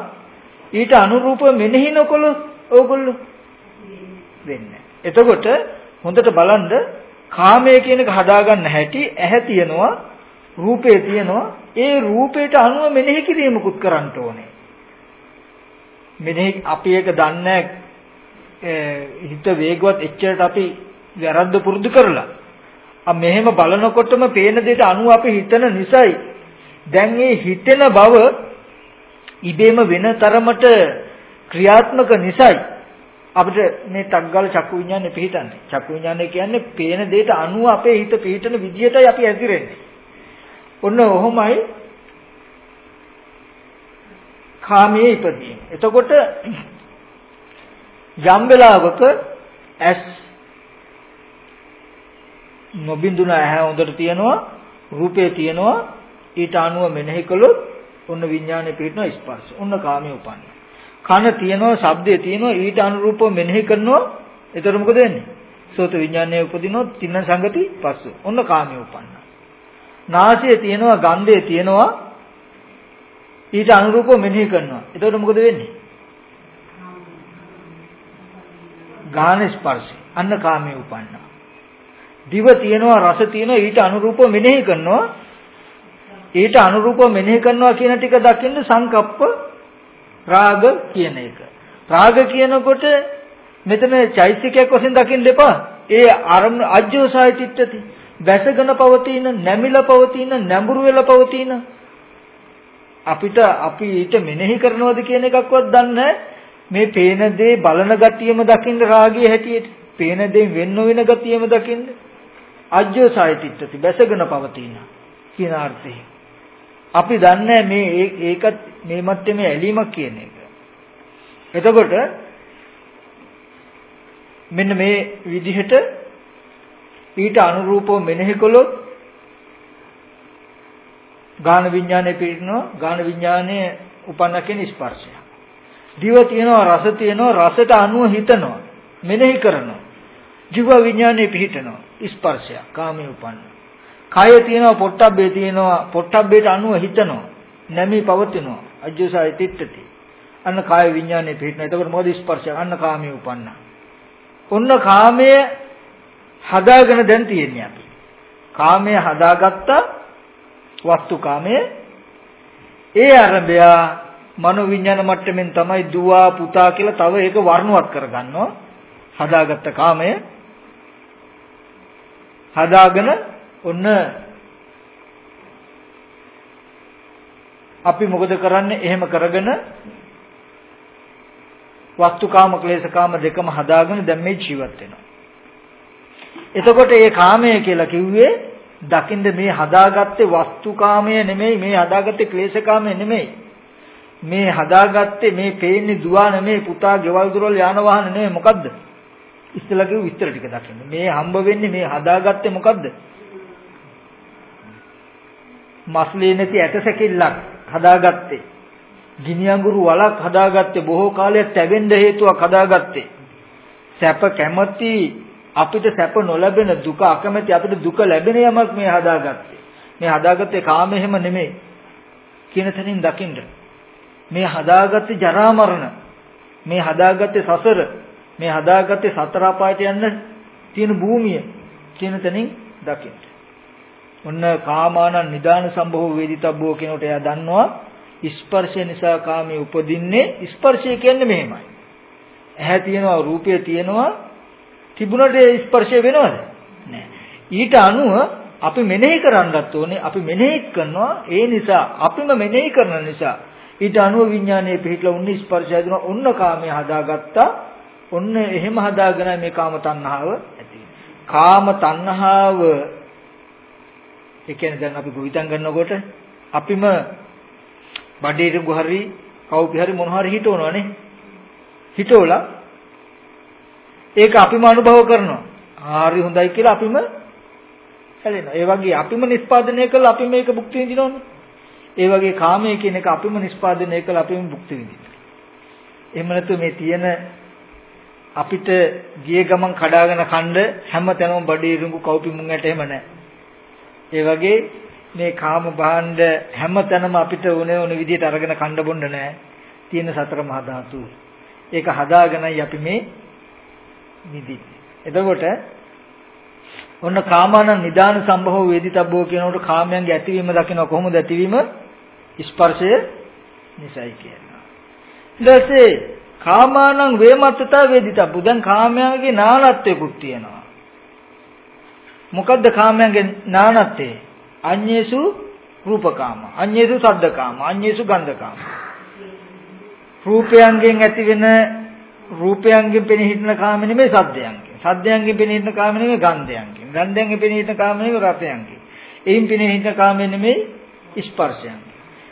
ඊට අනුරූපව මෙනෙහි නොකළොත් ඕගොල්ලෝ වෙන්නේ එතකොට හොඳට බලන්න කාමය කියන එක හදාගන්න හැටි ඇහැ තියනවා රූපේ තියනවා. ඒ රූපයට අනුව මෙනෙහි කිරීමකුත් කරන්න ඕනේ. මෙනෙහි අපි ඒක දන්නේ හිත වේගවත් එච්චරට අපි වැරද්ද පුරුදු කරලා. අ මෙහෙම බලනකොටම පේන දෙයට අනුව අපි හිතන නිසායි. දැන් මේ හිතෙන බව ඉබේම වෙන තරමට ක්‍රියාත්මක නිසායි අපිට මේ තග්ගල චක්කු විඤ්ඤාණය පිහිටන්නේ. චක්කු විඤ්ඤාණය කියන්නේ පේන දෙයට අනුව අපේ හිත පිහිටන විදියටයි අපි ඇසිරෙන්නේ. ඔන්න ඔහොමයි කාමයේ ඉපදීම. එතකොට යම් වෙලාවක ඇස් නොබින්දුන ඇහැ හොඳට තියෙනවා රූපේ තියෙනවා ඊට අනුව මෙනෙහි කළොත් ඔන්න විඥානය පිටනවා ස්පර්ශ. ඔන්න කාමයේ උපන්න. කන තියෙනවා ශබ්දේ තියෙනවා ඊට අනුරූපව මෙනෙහි කරනවා එතකොට මොකද වෙන්නේ? සෝත විඥානය උපදිනොත් තින්න සංගති පස්ස. ඔන්න කාමයේ උපන්න. නාසය තියෙනවා ගන්ධය තියෙනවා ඊට අනුරූපව මෙනෙහි කරනවා. එතකොට මොකද වෙන්නේ? ගාන ස්පර්ශය. අන්න කාමයේ උපන්නා. දිව තියෙනවා රස තියෙනවා ඊට අනුරූපව මෙනෙහි කරනවා. ඊට අනුරූපව මෙනෙහි කරනවා කියන ටික දකින්න සංකප්ප රාග කියන එක. රාග කියනකොට මෙතන චෛසිකයක් වශයෙන් දකින්න එපා. ඒ අරමුණ අජ්ජෝසාය චිත්තති. වැසගෙන පවතින නැමිලා පවතින නැඹුරු වෙලා පවතින අපිට අපි ඊට මෙනෙහි කරනවද කියන එකක්වත් දන්නේ මේ පේන දේ බලන ගතියම දකින්න රාගයේ හැටියට පේන දේ වෙන්න වෙන ගතියම දකින්න අජ්ජෝ සායතිත්‍ත්‍ති බැසගෙන පවතින කියන අර්ථය අපි දන්නේ මේ ඒකත් මේ මට්ටමේ ඇලීමක් කියන එක එතකොට මෙන්න මේ විදිහට ඊට අනුරූපව මෙනෙහි කළොත් ගාන විඥානයේ පිටිනවා ගාන විඥානයේ උපන්න කියන ස්පර්ශය. දිව තියෙනවා රස තියෙනවා රසට අනුව හිතනවා මෙනෙහි කරනවා. ජීව විඥානයේ පිහිටනවා ස්පර්ශය කාමයේ උපන්න. කය තියෙනවා පොට්ටබ්බේ තියෙනවා පොට්ටබ්බේට අනුව හිතනවා. නැමී පවතිනවා. අජ්ජසාය තිට්ඨති. අන්න කාය විඥානේ පිටන. එතකොට මොකද ස්පර්ශය? අන්න කාමයේ උපන්නා. ඔන්න කාමයේ හදාගෙන දැන් තියෙන්නේ අපි. කාමයේ හදාගත්තා වස්තු කාමයේ ඒ අරබය මනෝ විඥාන මට්ටමින් තමයි දුව පුතා කියලා තව ඒක වර්ණවත් කරගන්නවා. හදාගත්ත කාමය හදාගෙන ඔන්න අපි මොකද කරන්නේ එහෙම කරගෙන වස්තුකාම ක්ලේශකාම දෙකම හදාගෙන දැන් මේ ජීවත් වෙනවා. එතකොට මේ කාමය කියලා කිව්වේ දකින්ද මේ හදාගත්තේ වස්තුකාමය නෙමෙයි මේ හදාගත්තේ ක්ලේශකාමය නෙමෙයි. මේ හදාගත්තේ මේ පේන්නේ දුවා නෙමෙයි පුතා ගෙවල් දොරවල් යාන වාහන නෙමෙයි මොකද්ද? ඉස්සලා කිව්ව විස්තර ටික දකින්න. මේ හම්බ වෙන්නේ මේ හදාගත්තේ මොකද්ද? මස්ලේ නැති ඇටසැකිල්ලක් හදාගත්තේ. ගිනි අඟුරු වලක් හදාගත්තේ බොහෝ කාලයක් තැවෙන්න හේතුවක් හදාගත්තේ. සැප කැමති අපිට සැප නොලැබෙන දුක අකමැති අපිට දුක ලැබෙන යමක් මේ හදාගත්තේ. මේ හදාගත්තේ කාම එහෙම නෙමෙයි. කියන තැනින් දකින්න. මේ හදාගත්තේ ජරා මරණ. මේ හදාගත්තේ සසර. මේ හදාගත්තේ සතර අපායට යන්න තියෙන භූමිය කියන තැනින් දකින්න. ඔන්න කාමානං නිදාන සම්භව වේදිතබ්බෝ කියනකොට එයා දන්නවා ස්පර්ශය නිසා කාමයේ උපදින්නේ. ස්පර්ශය කියන්නේ මෙහෙමයි. ඇහැ තියෙනවා රූපය තියෙනවා. තිබුණට ස්පර්ශය වෙනවද? නෑ. ඊට අනුව අපි මෙනෙහි කරන්නත් ඕනේ. අපි මෙනෙහි කරනවා. ඒ නිසා අපිම මෙනෙහි කරන නිසා ඊට අනුව විඥානයේ පිහිටලා උන්නේ ස්පර්ශය දෙනවා ඔන්න කාමයේ හදාගත්තා. ඔන්න එහෙම හදාගෙන මේ කාම තණ්හාව ඇති කාම තණ්හාව ඒ කියන්නේ දැන් අපි ගොවිතැන් කරනකොට අපිම බඩේට ගුහරි කවුපි හරි මොන හරි හිටවනවනේ හිටවලා ඒක අපිම අනුභව කරනවා. හරි හොඳයි කියලා අපිම හැලෙනවා. ඒ වගේ අපිම නිස්පාදනය කළා අපි මේක භුක්ති විඳිනවනේ. ඒ වගේ කාමයේ කියන එක අපිම නිස්පාදනය කළා අපිම භුක්ති විඳිනවා. එහෙම නැතු මේ තියෙන අපිට ගිය ගමන් කඩාගෙන කණ්ඩ හැම තැනම බඩේ රුඟු කවුපි මුං ඇට එහෙම නැහැ. ඒ වගේ මේ කාම භාණ්ඩ හැමතැනම අපිට උනේ උන විදිහට අරගෙන කන්න බොන්න නෑ. තියෙන සතර මහා ධාතු. ඒක හදාගෙනයි අපි මේ නිදින්නේ. එතකොට ඔන්න කාමාන නිදාන සම්භව වේදිතබ්බෝ කියනකොට කාමයන්ගේ ඇතිවීම දකින්න කොහොමද ඇතිවීම ස්පර්ශය නිසයි කියනවා. ඊට පස්සේ කාමානං වේමත්තතා වේදිතබ්බු දැන් කාමයන්ගේ නානත්වයකුත් තියෙනවා. මොකද්ද කාමයන්ගේ නානත්වය? අඤ්ඤේසු රූපකාම, අඤ්ඤේසු සද්දකාම, අඤ්ඤේසු ගන්ධකාම. රූපයන්ගෙන් ඇතිවෙන රූපයන්ගෙන් පෙනී හිටින කාම නෙමෙයි සද්දයන්ගෙන්. සද්දයන්ගෙන් පෙනී හිටින කාම නෙමෙයි ගන්ධයන්ගෙන්. ගන්ධයන්ගෙන් පෙනී හිටින කාම නෙමෙයි රසයන්ගෙන්. එයින් පෙනී හිටින කාම නෙමෙයි ස්පර්ශයන්ගෙන්.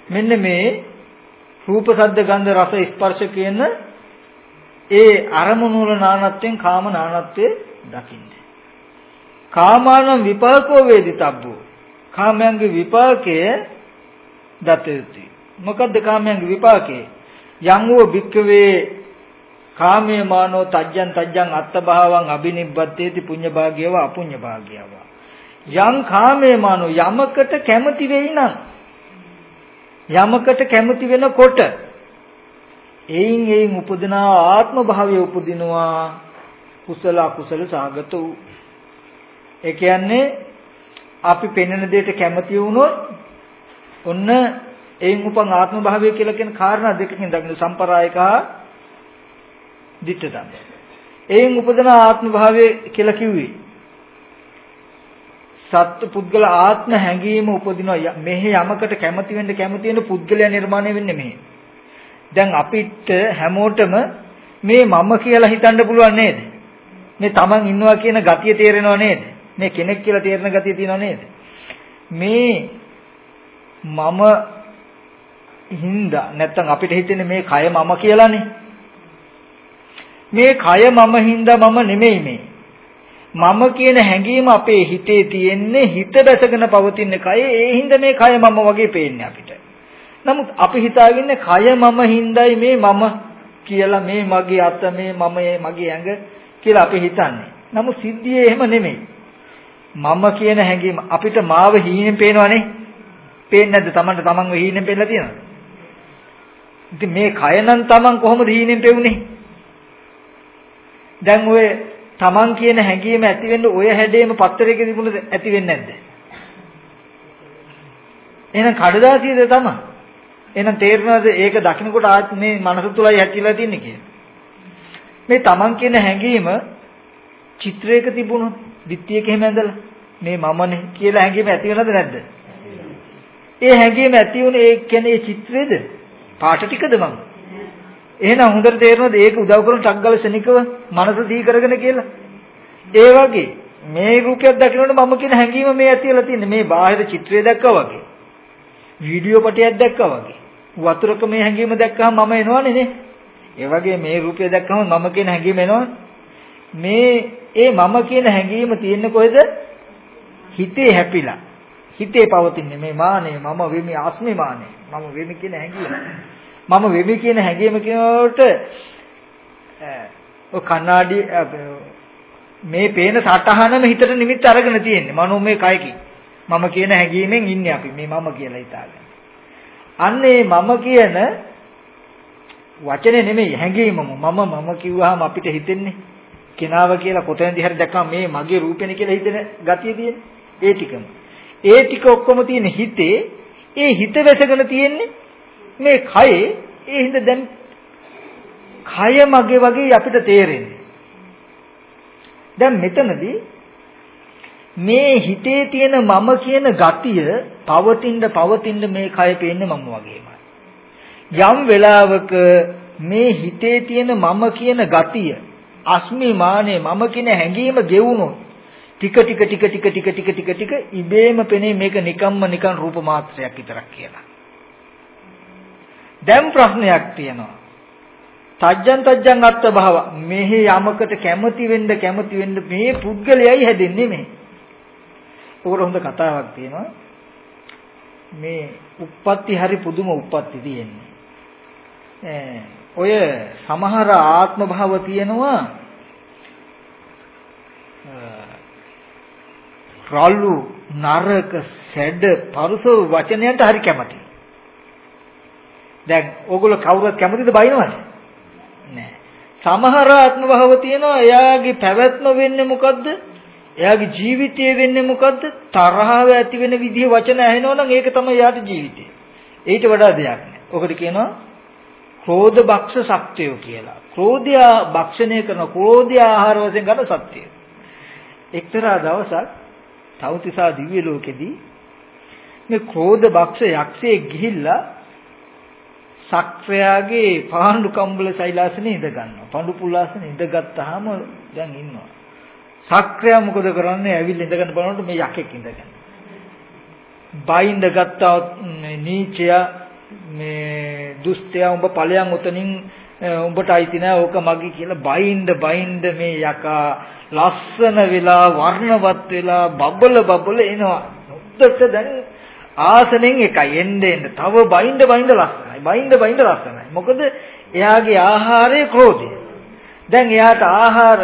මෙන්න මේ රූප සද්ද ගන්ධ රස ස්පර්ශ කියන ඒ අරමුණු වල නානත්වයෙන් කාම නානත්වයේ දකින්න. කාමානම් විපාකෝ වේදිතබ්බෝ කාමයන්ගේ විපාකය දත යුතුයි. මොකද්ද කාමයන්ගේ විපාකය? යං වූ භික්කවේ කාමයේ මානෝ තජ්ජං තජ්ජං අත්තභාවං අබිනිබ්බත්තේති පුඤ්ඤ භාග්‍යව අපුඤ්ඤ භාග්‍යව. යං කාමයේ මානෝ යමකට කැමති වෙයි නම් යමකට කැමති වෙනකොට එයින් එයින් උපදින ආත්ම භාවය උපදිනවා. කුසල අකුසල සාගත වූ. ඒ කියන්නේ අපි පෙන්වන දෙයට කැමති වුණොත් ඔන්න එයින් උපන් ආත්ම භාවය කියලා කියන කාරණා දෙකකින් දකින්න සම්පරායකා දිට්ඨතම්. එයින් උපදන ආත්ම භාවය කියලා කිව්වේ සත්ත්ව පුද්ගල ආත්ම හැඟීම උපදිනවා මෙහි යමකට කැමති වෙන්න කැමති වෙන පුද්ගලයා නිර්මාණය වෙන්නේ මෙහි. දැන් අපිට හැමෝටම මේ මම කියලා හිතන්න පුළුවන් නේද? මේ Taman ඉන්නවා කියන ගතිය තේරෙනව නේද? මේ කෙනෙක් කියලා තේරෙන ගතිය තියෙනව නේද? මේ මම හින්දා නැත්තම් අපිට හිතෙන්නේ මේ කය මම කියලානේ. මේ කය මම හින්දා මම නෙමෙයි මේ. මම කියන හැඟීම අපේ හිතේ තියෙන්නේ හිත බැසගෙන පවතින කය ඒ හින්දා මේ කය මම වගේ පේන්නේ අපිට. නමුත් අපි හිතාගන්නේ කය මම හින්දායි මේ මම කියලා මේ මගේ අත මේ මම මගේ ඇඟ කියලා අපි හිතන්නේ. නමුත් සිද්ධියේ එහෙම නෙමෙයි. මම කියන හැඟීම අපිට මාව හීනෙන් පේනවනේ. පේන්නේ නැද්ද? Tamanට Tamanව හීනෙන් පෙන්නලා තියෙනවද? ඉතින් මේ කය නම් Taman කොහොමද හීනෙන් පෙවුනේ? දැන් ඔය Taman කියන හැඟීම ඇති වෙන්න ඔය හැඩේම පත්තරයක තිබුණද ඇති වෙන්නේ නැද්ද? එහෙනම් කඩදාසියද තමයි. එහෙනම් තේරෙනවද ඒක දකින්නකොට ආත් මේ මනස තුලයි හැකිලා තින්නේ කියලා. මේ Taman කියන හැඟීම චිත්‍රයක තිබුණොත් විත්තියක එහෙම ඇඳලා මේ මමනේ කියලා හැඟීම ඇති වෙනවද නැද්ද? ඒ හැඟීම ඇති වුණේ ඒ කියන්නේ චිත්‍රයේද? පාට ටිකද මම? එහෙනම් හොඳට තේරෙනවද ඒක උදව් කරන ටග්ගල ශනිකව මනස දී කරගෙන කියලා? ඒ වගේ මේ රූපයක් දකිනකොට මම කියන හැඟීම මේ ඇතිලා තියෙන්නේ මේ බාහිර චිත්‍රය දැක්කා වගේ. වීඩියෝ පටයක් දැක්කා වගේ. වතුරක මේ හැඟීම දැක්කම මම එනවනේ නේ. ඒ වගේ මේ රූපය දැක්කම මම කියන හැඟීම එනවනේ. මේ ඒ මම කියන හැඟීම තියෙන්නේ කොහෙද? හිතේ හැපිලා. හිතේ පවතින්නේ මේ මානෙ මම වෙමි ආස්මි මානෙ. මම වෙමි කියන හැඟීම. මම වෙමි කියන හැඟීම කියනකොට ඔය කණ්ණාඩි මේ පේන සටහනම හිතට නිමිත්ත අරගෙන තියෙන්නේ. මනෝමය කයකින්. මම කියන හැඟීමෙන් ඉන්නේ අපි. මේ මම කියලා හිතාගෙන. අන්න ඒ මම කියන වචනේ නෙමෙයි හැඟීමම මම මම කිව්වහම අපිට හිතෙන්නේ කෙනාව කියලා කොතැනදී හරි දැක්කම මේ මගේ රූපෙනේ කියලා හිතෙන ගතිය තියෙන්නේ. ඒ ටිකම. ඒ ටික ඔක්කොම තියෙන හිතේ ඒ හිත වැසගෙන තියෙන්නේ මේ කයේ ඒ හිඳ දැන් කය මගේ වගේ අපිට තේරෙන්නේ. දැන් මෙතනදී මේ හිතේ තියෙන මම කියන ගතිය පවතින්න පවතින්න මේ කය පේන්නේ මම වගේමයි. යම් වෙලාවක මේ හිතේ තියෙන මම කියන ගතිය අස්මිමානේ මම කියන හැඟීම ගෙවුනොත් ටික ටික ටික ටික ටික ටික ටික ටික ඉබේම පෙනේ මේක නිකම්ම නිකන් රූප මාත්‍රයක් විතරක් කියලා. දැන් ප්‍රශ්නයක් තියෙනවා. තජ්ජන් තජ්ජන් අත්ත භව මෙහි යමකට කැමති වෙන්න කැමති වෙන්න මේ පුද්ගලයයි හැදෙන්නේ මේ. උකට හොඳ කතාවක් තියෙනවා. මේ උප්පත්ති හරි පුදුම උප්පත්ති තියෙන්නේ. ඔය සමහර ආත්ම භාව තියෙනවා රළු නරක සැඩ පරුස වචනයන්ට හරි කැමති. දැන් ඕගොල්ලෝ කවුරුත් කැමතිද බයිනවද? නෑ. සමහර ආත්ම භාව තියෙනවා එයාගේ පැවැත්ම වෙන්නේ මොකද්ද? එයාගේ ජීවිතය වෙන්නේ මොකද්ද? තරහව ඇති වෙන විදිහ වචන ඇහෙනවා නම් ඒක තමයි යාට ජීවිතය. ඊට වඩා දෙයක් නෑ. ඔකට කියනවා ක්‍රෝධ බක්ෂ සත්‍යය කියලා. ක්‍රෝධය භක්ෂණය කරන ක්‍රෝධය ආහාර වශයෙන් ගන්න සත්‍යය. එක්තරා දවසක් තවතිසා දිව්‍ය ලෝකෙදී මේ ක්‍රෝධ බක්ෂ යක්ෂයෙක් ගිහිල්ලා සක්‍රයාගේ පාණ්ඩු කම්බල සෛලාසනේ ඉඳ ගන්නවා. පඳු පුල්ලාසනේ ඉඳගත්තාම දැන් ඉන්නවා. සක්‍රයා මොකද කරන්නේ? ඇවිල්ලා ඉඳගෙන බලනකොට මේ යකෙක් ඉඳගෙන. බයින්ද ගත්තා නීචයා මේ දුස්තයා උඹ ඵලයන් උතනින් උඹට අයිති නෑ ඕක මගේ කියලා බයින්ද බයින්ද මේ යකා ලස්සන වෙලා වර්ණවත් වෙලා බබල බබල එනවා. උද්දට දැන් ආසනෙන් එකයි එන්න එන්න තව බයින්ද බයින්ද ලස්සනයි. බයින්ද බයින්ද ලස්සනයි. මොකද එයාගේ ආහාරය ක්‍රෝධය. දැන් එයාට ආහාර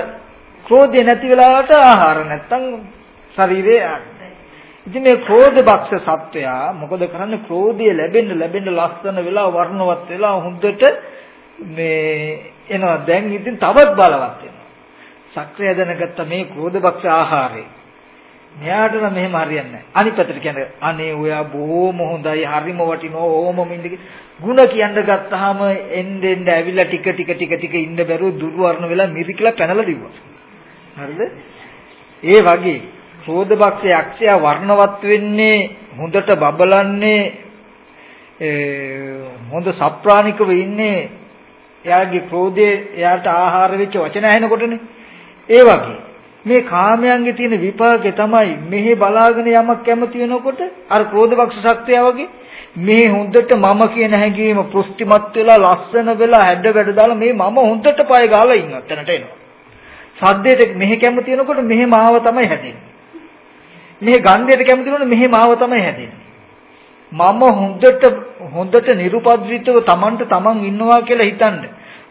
ක්‍රෝධය නැති වෙලාවට ආහාර නැත්තම් ශරීරේ ඉතින් මේ ක්‍රෝධ බක්ෂ සත්වයා මොකද කරන්නේ? ක්‍රෝධය ලැබෙන්න ලැබෙන්න ලස්සන වෙලා වර්ණවත් වෙලා හොඳට මේ එනවා. දැන් ඉතින් තවත් බලවත් වෙනවා. සක්‍රිය දැනගත්ත මේ ක්‍රෝධ බක්ෂ ආහාරය. මෙයාට නම් මෙහෙම හරියන්නේ නැහැ. අනිත් පැත්තට කියන්නේ අනේ ඔයා බොහොම හොඳයි හරිම වටිනවා ඕම මින්දක ಗುಣ කියන්න ගත්තාම එන්න එන්න ඇවිල්ලා ටික ටික ටික ටික ඉන්න බැරුව දුර්වර්ණ වෙලා මිරිකලා පැනලා දිව්වා. හරිද? ඒ වගේ ක්‍රෝධ බක්ෂය යක්ෂයා වර්ණවත් වෙන්නේ හොඳට බබලන්නේ හොඳ සප්‍රාණිකව ඉන්නේ එයාගේ ක්‍රෝධය එයාට ආහාර වෙච්ච වචන ඇහෙනකොටනේ. ඒ වගේ. මේ කාමයන්ගේ තියෙන විපාකේ තමයි මෙහි බලාගෙන යමක් කැමති වෙනකොට අර ක්‍රෝධ බක්ෂ ශක්තිය වගේ මේ හොඳට මම කියන හැඟීම පෘෂ්ටිමත් වෙලා ලස්සන වෙලා හැඩ වැඩ දාලා මේ මම හොඳට පය ගාලා ඉන්නවා තැනට එනවා. සද්දයට මෙහෙ කැමති වෙනකොට මෙහෙ මාව තමයි හැදෙන්නේ. මේ ගන්ධයට කැමති වුණොත් මෙහෙ මාව තමයි හැදෙන්නේ. මම හොඳට හොඳට nirupadritව Tamanට Taman ඉන්නවා කියලා හිතන්න.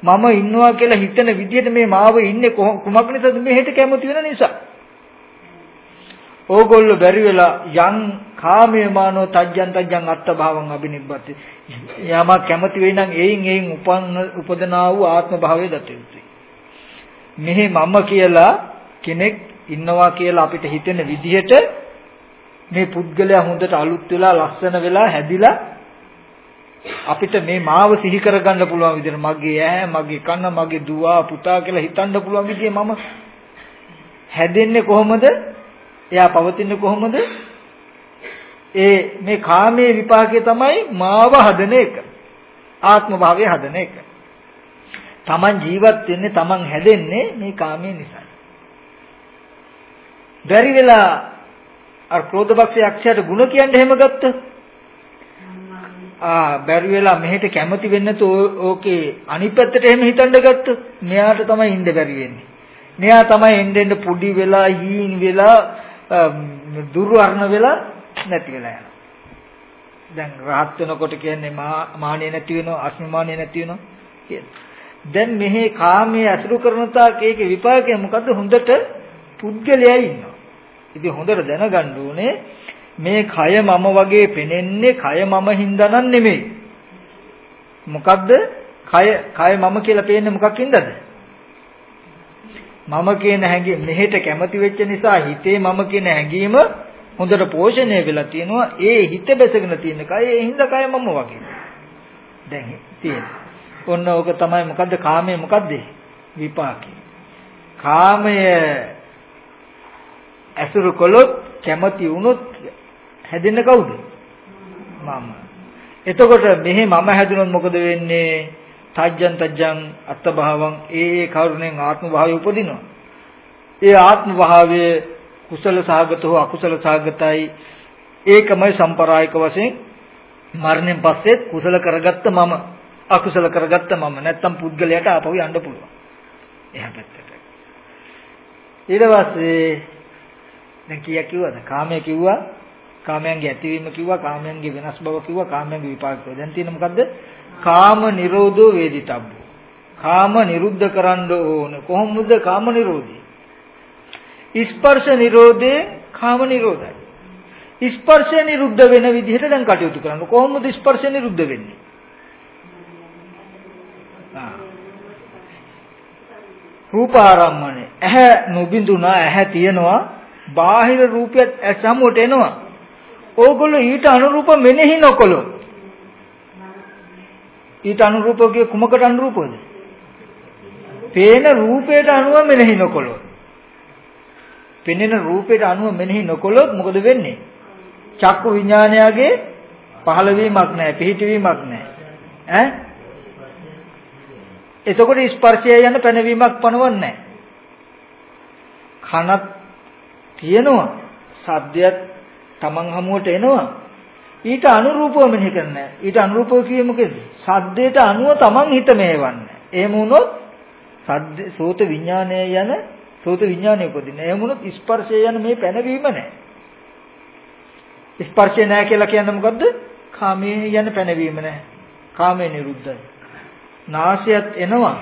මම ඉන්නවා කියලා හිතන විදිහට මේ මාව ඉන්නේ කුමක් නිසාද මෙහෙට කැමති වෙන නිසා. ඕගොල්ලෝ බැරි වෙලා යම් කාමයේ මානෝ තජ්ජන් තජ්ජන් අත්ත භාවං අබිනිබ්බති. යම කැමති වෙයි නම් එයින් එයින් උපන්න උපදනා වූ ආත්ම භාවයේ දත යුතුයි. මෙහි මම කියලා කෙනෙක් ඉන්නවා කියලා අපිට හිතෙන විදිහට මේ පුද්ගලයා හොඳට අලුත් වෙලා ලස්සන වෙලා හැදිලා අපිට මේ මාව සිහි කරගන්න පුළුවන් විදිහට මගේ ඇහැ මගේ කන මගේ දුව පුතා කියලා හිතන්න පුළුවන් විදිහේ මම හැදෙන්නේ කොහොමද එයා පවතින්නේ කොහොමද? ඒ මේ කාමයේ විපාකයේ තමයි මාව හදන එක. ආත්ම භාවය හදන එක. Taman ජීවත් වෙන්නේ Taman හැදෙන්නේ මේ කාමයේ නිසා. බැරි වෙලා අර ක්‍රෝධබක්ෂ යක්ෂයාට ಗುಣ කියන්න එහෙම ගත්තොත් ආ බැරි වෙලා මෙහෙට කැමති වෙන්න තෝ ඕකේ අනිත් පැත්තට එහෙම හිතන්න ගත්තොත් මෙයාට තමයි ඉන්න බැරි වෙන්නේ. මෙයා තමයි එන්න එන්න පුඩි වෙලා හීන් වෙලා දුර්වර්ණ වෙලා නැති වෙලා යනවා. දැන් rahat වෙනකොට කියන්නේ මානිය නැති වෙනවා, අස්මිමානිය නැති වෙනවා කියලා. දැන් මෙහි කාමයේ අසුරු කරන තාක් ඒකේ විපාකය මොකද්ද? හොඳට පුද්ගලයා ඉන්නවා. ඉතින් හොඳට දැනගන්න ඕනේ මේ කය මම වගේ පෙනෙන්නේ කය මම හින්දා නෙමෙයි. මොකද්ද? කය කය මම කියලා පේන්නේ මොකක් හින්දාද? මම කියන හැඟීම මෙහෙට කැමති වෙච්ච නිසා හිතේ මම කියන හැඟීම හොඳට පෝෂණය වෙලා තියෙනවා ඒ හිත බැසගෙන තියෙන කය ඒ හින්දා කය මම වගේ දැන් තියෙන ඔන්න ඕක තමයි මොකද්ද කාමය මොකද්ද විපාකේ කාමය ඇසුරු කළොත් කැමති වුණොත් හැදෙන්න කවුද මම එතකොට මෙහි මම හැදුනොත් මොකද වෙන්නේ තජ්ජන් තජ්ජන් අත්භාවං ඒ ඒ කරුණෙන් ආත්ම භාවය උපදිනවා. ඒ ආත්ම භාවය කුසල සාගත හෝ අකුසල සාගතයි ඒකමයි සම්ප්‍රායික වශයෙන් මරණයෙන් පස්සේ කුසල කරගත්ත මම අකුසල කරගත්ත මම නැත්තම් පුද්ගලයාට ආපහු යන්න පුළුවන්. එහා පැත්තට. ඊට පස්සේ දැන් කීයක් කිව්වද? කාමයේ කිව්වා, කාමයන්ගේ ඇතිවීම කිව්වා, කාමයන්ගේ වෙනස් බව කිව්වා, කාමයන්ගේ විපාක කිව්වා. දැන් තියෙන මොකද්ද? කාම නිරෝධෝ වේදිතබ්බ. කාම නිරුද්ධ කරන්න ඕන. කොහොමද කාම නිරෝධය? ස්පර්ශ නිරෝධේ කාම නිරෝධයි. ස්පර්ශ නිරුද්ධ වෙන විදිහට දැන් කටයුතු කරන්න. කොහොමද ස්පර්ශ නිරුද්ධ වෙන්නේ? රූපාරම්මනේ ඇහැ නොබිඳුනා ඇහැ තියනවා බාහිර රූපයත් සමුවට එනවා ඕගොල්ලෝ ඊට අනුරූප මෙනෙහි නොකළොත් ඊට අනුරූපව කිය කුමකට අනුරූපවද? පේන රූපයට අනුව මෙනෙහි නොකළොත්. පෙනෙන රූපයට අනුව මෙනෙහි නොකළොත් මොකද වෙන්නේ? චක්කු විඥානයගේ පහළවීමක් නැහැ, පිහිටවීමක් නැහැ. ඈ? එතකොට ස්පර්ශය යන පැනවීමක් පනවන්නේ නැහැ. කනත් තියෙනවා, සද්දයක් Taman හමුවට එනවා. ඊට අනුරූපව මෙනෙහි කරන්නේ ඊට අනුරූපව කියේ මොකද? සද්දයට අනුව Taman හිත මේවන්නේ. එහෙම වුණොත් සද්ද සෝත විඥානය යන සෝත විඥානය උපදින. එහෙම වුණොත් ස්පර්ශය යන මේ පැනවීම නැහැ. ස්පර්ශය නැහැ කියලා කියන්නේ මොකද්ද? කාමයේ යන පැනවීම නැහැ. කාමයේ නිරුද්ධයි. නාසයත් එනවා.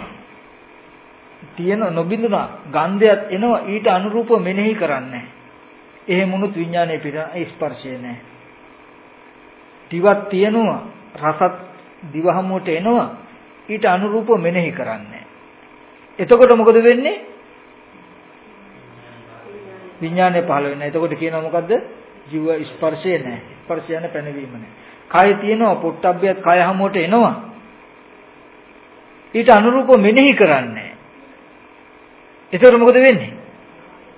තියෙන නොබින්දුනා ගන්ධයත් එනවා ඊට අනුරූපව මෙනෙහි කරන්නේ. එහෙම වුණොත් විඥානයේ පිට ස්පර්ශය නැහැ. දිවක් තියෙනවා රසත් දිව හමුවට එනවා ඊට අනුරූපව මෙනෙහි කරන්නේ. එතකොට මොකද වෙන්නේ? විඥානය පහළ වෙනවා. එතකොට කියනවා මොකද්ද? ජීව ස්පර්ශය නැහැ. ස්පර්ශය යන පැනවීම නැහැ. කය තියෙනවා පොට්ටබ්බයත් කය හමුවට එනවා. ඊට අනුරූපව මෙනෙහි කරන්නේ. එතකොට මොකද වෙන්නේ?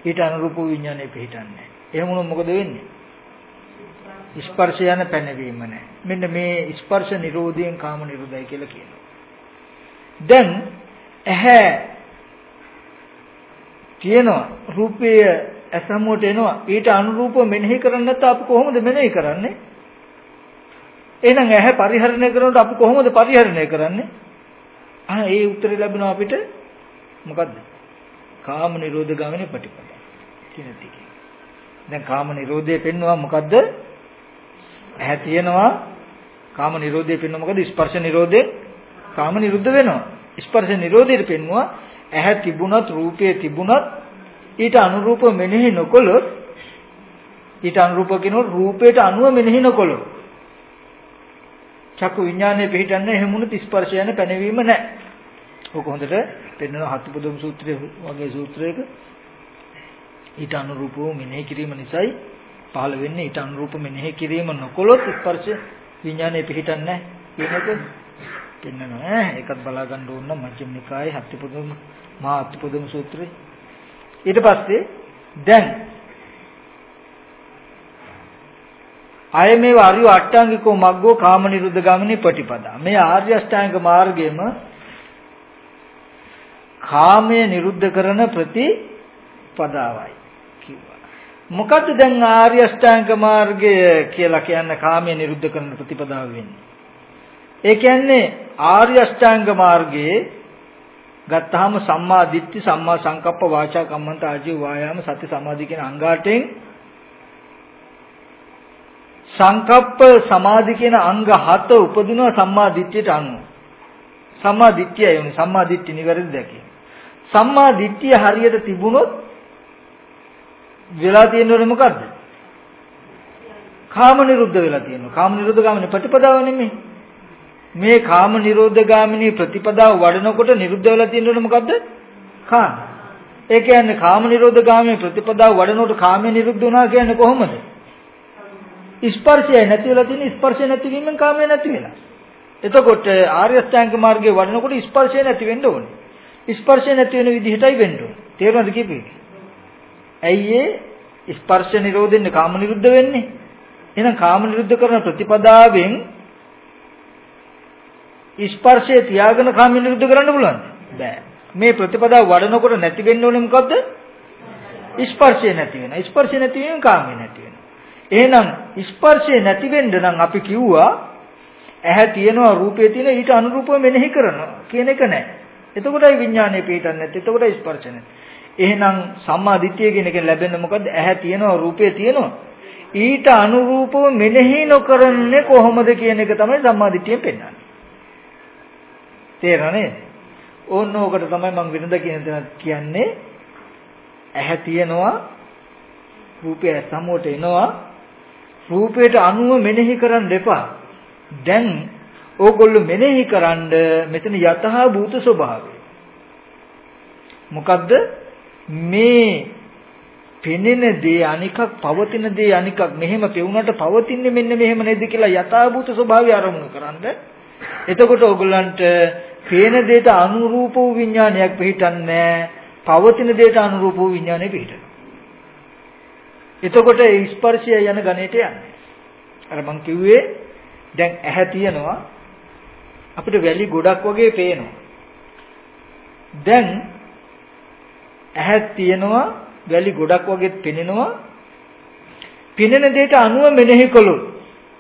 ඊට අනුරූපව විඥානය පිහිටන්නේ. එහෙම වුණොත් මොකද වෙන්නේ ස්පර්ශ යන පැනවීම නැහැ. මෙන්න මේ ස්පර්ශ නිරෝධයෙන් කාම නිරෝධය කියලා කියනවා. දැන් ඇහැ තියෙනවා රූපය අසමුවට එනවා ඊට අනුරූපව මෙනෙහි කරන්නේ නැත්නම් අපි කොහොමද මෙනෙහි කරන්නේ? එහෙනම් ඇහැ පරිහරණය කරනකොට අපි කොහොමද පරිහරණය කරන්නේ? ආ ඒ උත්තරේ ලැබෙනවා අපිට මොකද්ද? කාම නිරෝධ ගමනේ ප්‍රතිපදා කියන ටික. දැන් කාම නිරෝධය පෙන්වුවා මොකද්ද? ඇහැ තියෙනවා. කාම නිරෝධය පෙන්වන මොකද ස්පර්ශ නිරෝධේ කාම නිරුද්ධ වෙනවා. ස්පර්ශ නිරෝධයට පෙන්වුවා ඇහැ තිබුණත් රූපය තිබුණත් ඊට අනුරූපව මෙනෙහි නොකළොත් ඊට අනුරූප කෙනෙකුට රූපයට අනුව මෙනෙහි නොකොළොත්. චක්කු විඥානයේ පිහිටන්නේ එහෙමුණු ස්පර්ශය යන පැනවීම නැහැ. ඔක හොඳට පෙන්වන හතුපදම් සූත්‍රයේ වගේ සූත්‍රයක. ඊට අනුරූපව මෙනෙහි කිරීම නිසායි පහළ වෙන්නේ ඊට අනුරූප මෙනෙහි කිරීම නොකොළොත් ස්පර්ශ විඥානයේ පිහිටන්නේ නැහැ කියන එක පෙන්වනවා. ඒකත් බලා ගන්න ඕන නම් මජ්ක්‍ධිම නිකායේ හත්පොදුම මහා හත්පොදුම සූත්‍රය. ඊට පස්සේ දැන් අය මේ ආර්ය අට්ටාංගිකෝ මග්ගෝ කාම නිරුද්ධ ගාමිනී ප්‍රතිපදා. මේ ආර්ය අෂ්ටාංග මාර්ගයේම කාමය නිරුද්ධ කරන ප්‍රතිපදාවයි කිව්වා. මොකද්ද දැන් ආර්ය අෂ්ටාංග මාර්ගය කියලා කියන්නේ කාමය නිරුද්ධ කරන ප්‍රතිපදාව වෙන්නේ? ඒ කියන්නේ ආර්ය අෂ්ටාංග මාර්ගයේ ගත්තාම සම්මා දිට්ඨි සම්මා සංකප්ප වාචා කම්මන්ත ආජීව වායාම සති සමාධි කියන අංගාටෙන් සංකප්ප සමාධි කියන අංග හත උපදිනවා සම්මා දිට්ඨියට අනුව. සම්මා දිට්ඨියයි උනේ සම්මා දිට්ඨි නිවැරදි දැකීම. සම්මා දිට්ඨිය හරියට තිබුණොත් වෙලා තියෙන්නේ මොකද්ද? කාම නිරුද්ධ වෙලා තියෙනවා. කාම නිරුද්ධ ගාමිනී ප්‍රතිපදාව නෙමෙයි. මේ කාම නිරෝධ ගාමිනී ප්‍රතිපදාව වඩනකොට නිරුද්ධ වෙලා තියෙන්නේ මොකද්ද? කාම. ඒ කියන්නේ කාම නිරෝධ ගාමිනී ප්‍රතිපදාව වඩනකොට කාමයේ නිරුද්ධ වුණා කියන්නේ කොහොමද? ස්පර්ශය නැති වෙලා තියෙන ස්පර්ශය නැති වීමෙන් කාමය නැති වෙලා. එතකොට ආර්ය අෂ්ටාංග මාර්ගයේ වඩනකොට ස්පර්ශය නැති වෙන්න ඕනේ. ස්පර්ශය නැති වෙන විදිහටයි වෙන්න ඕනේ. තේරුණාද කිව්වේ? ඇයි ඒ ස්පර්ශ නිරෝධෙන්න කාම නිරුද්ධ වෙන්නේ? එහෙනම් කාම නිරුද්ධ කරන ප්‍රතිපදාවෙන් ස්පර්ශය තියාගෙන කාම නිරුද්ධ කරන්න පුළුවන්ද? බෑ. මේ ප්‍රතිපදාව වඩනකොට නැති වෙන්න ඕනේ මොකද්ද? ස්පර්ශය නැති වෙන. ස්පර්ශය නැති වෙන කාමය නැති වෙන. එහෙනම් ස්පර්ශය නැති වෙන්න නම් අපි කිව්වා ඇහැ තියෙනවා රූපය තියෙනවා ඊට අනුරූපව මෙනෙහි කරනවා කියන එක නෑ. එතකොටයි විඥානය පිටන්නේ නැත්තේ. එතකොටයි ස්පර්ශ නැත්තේ. එහෙනම් සම්මා දිට්ඨිය කියන එකෙන් ලැබෙන්නේ මොකද්ද? ඇහැ තියෙනවා රූපය තියෙනවා. ඊට අනුරූපව මෙනෙහි නොකරන්නේ කොහොමද කියන එක තමයි සම්මා දිට්ඨියෙන් පෙන්වන්නේ. තේරෙනවද? ඕන්න ඕකට තමයි මම වෙනද කියන කියන්නේ ඇහැ තියෙනවා රූපය සමුවට එනවා රූපයට අනුව මෙනෙහි කරන්න එපා. දැන් ඕගොල්ලෝ මෙනෙහි කරන්න මෙතන යතහා භූත ස්වභාවය. මොකද්ද මේ පෙනෙන දේ අනිකක් පවතින දේ අනිකක් මෙහෙම පෙවුනට පවතින්නේ මෙන්න මෙහෙම නේද කියලා යථාභූත ස්වභාවය අරමුණු කරන්ද එතකොට ඕගොල්ලන්ට පේන දෙයට අනුරූප වූ විඥානයක් පිළිටන්නේ පවතින දෙයට අනුරූප වූ විඥානය පිළිටන එතකොට ඒ ස්පර්ශය යන ගණයට යන්නේ. අර මං කිව්වේ දැන් ඇහැ තියෙනවා අපිට වැලි ගොඩක් වගේ පේනවා. දැන් ඇහැ තියෙනවා වැලි ගොඩක් වගේ පෙනෙනවා. පෙනෙන දෙයට අනුව මෙනෙහි කළොත්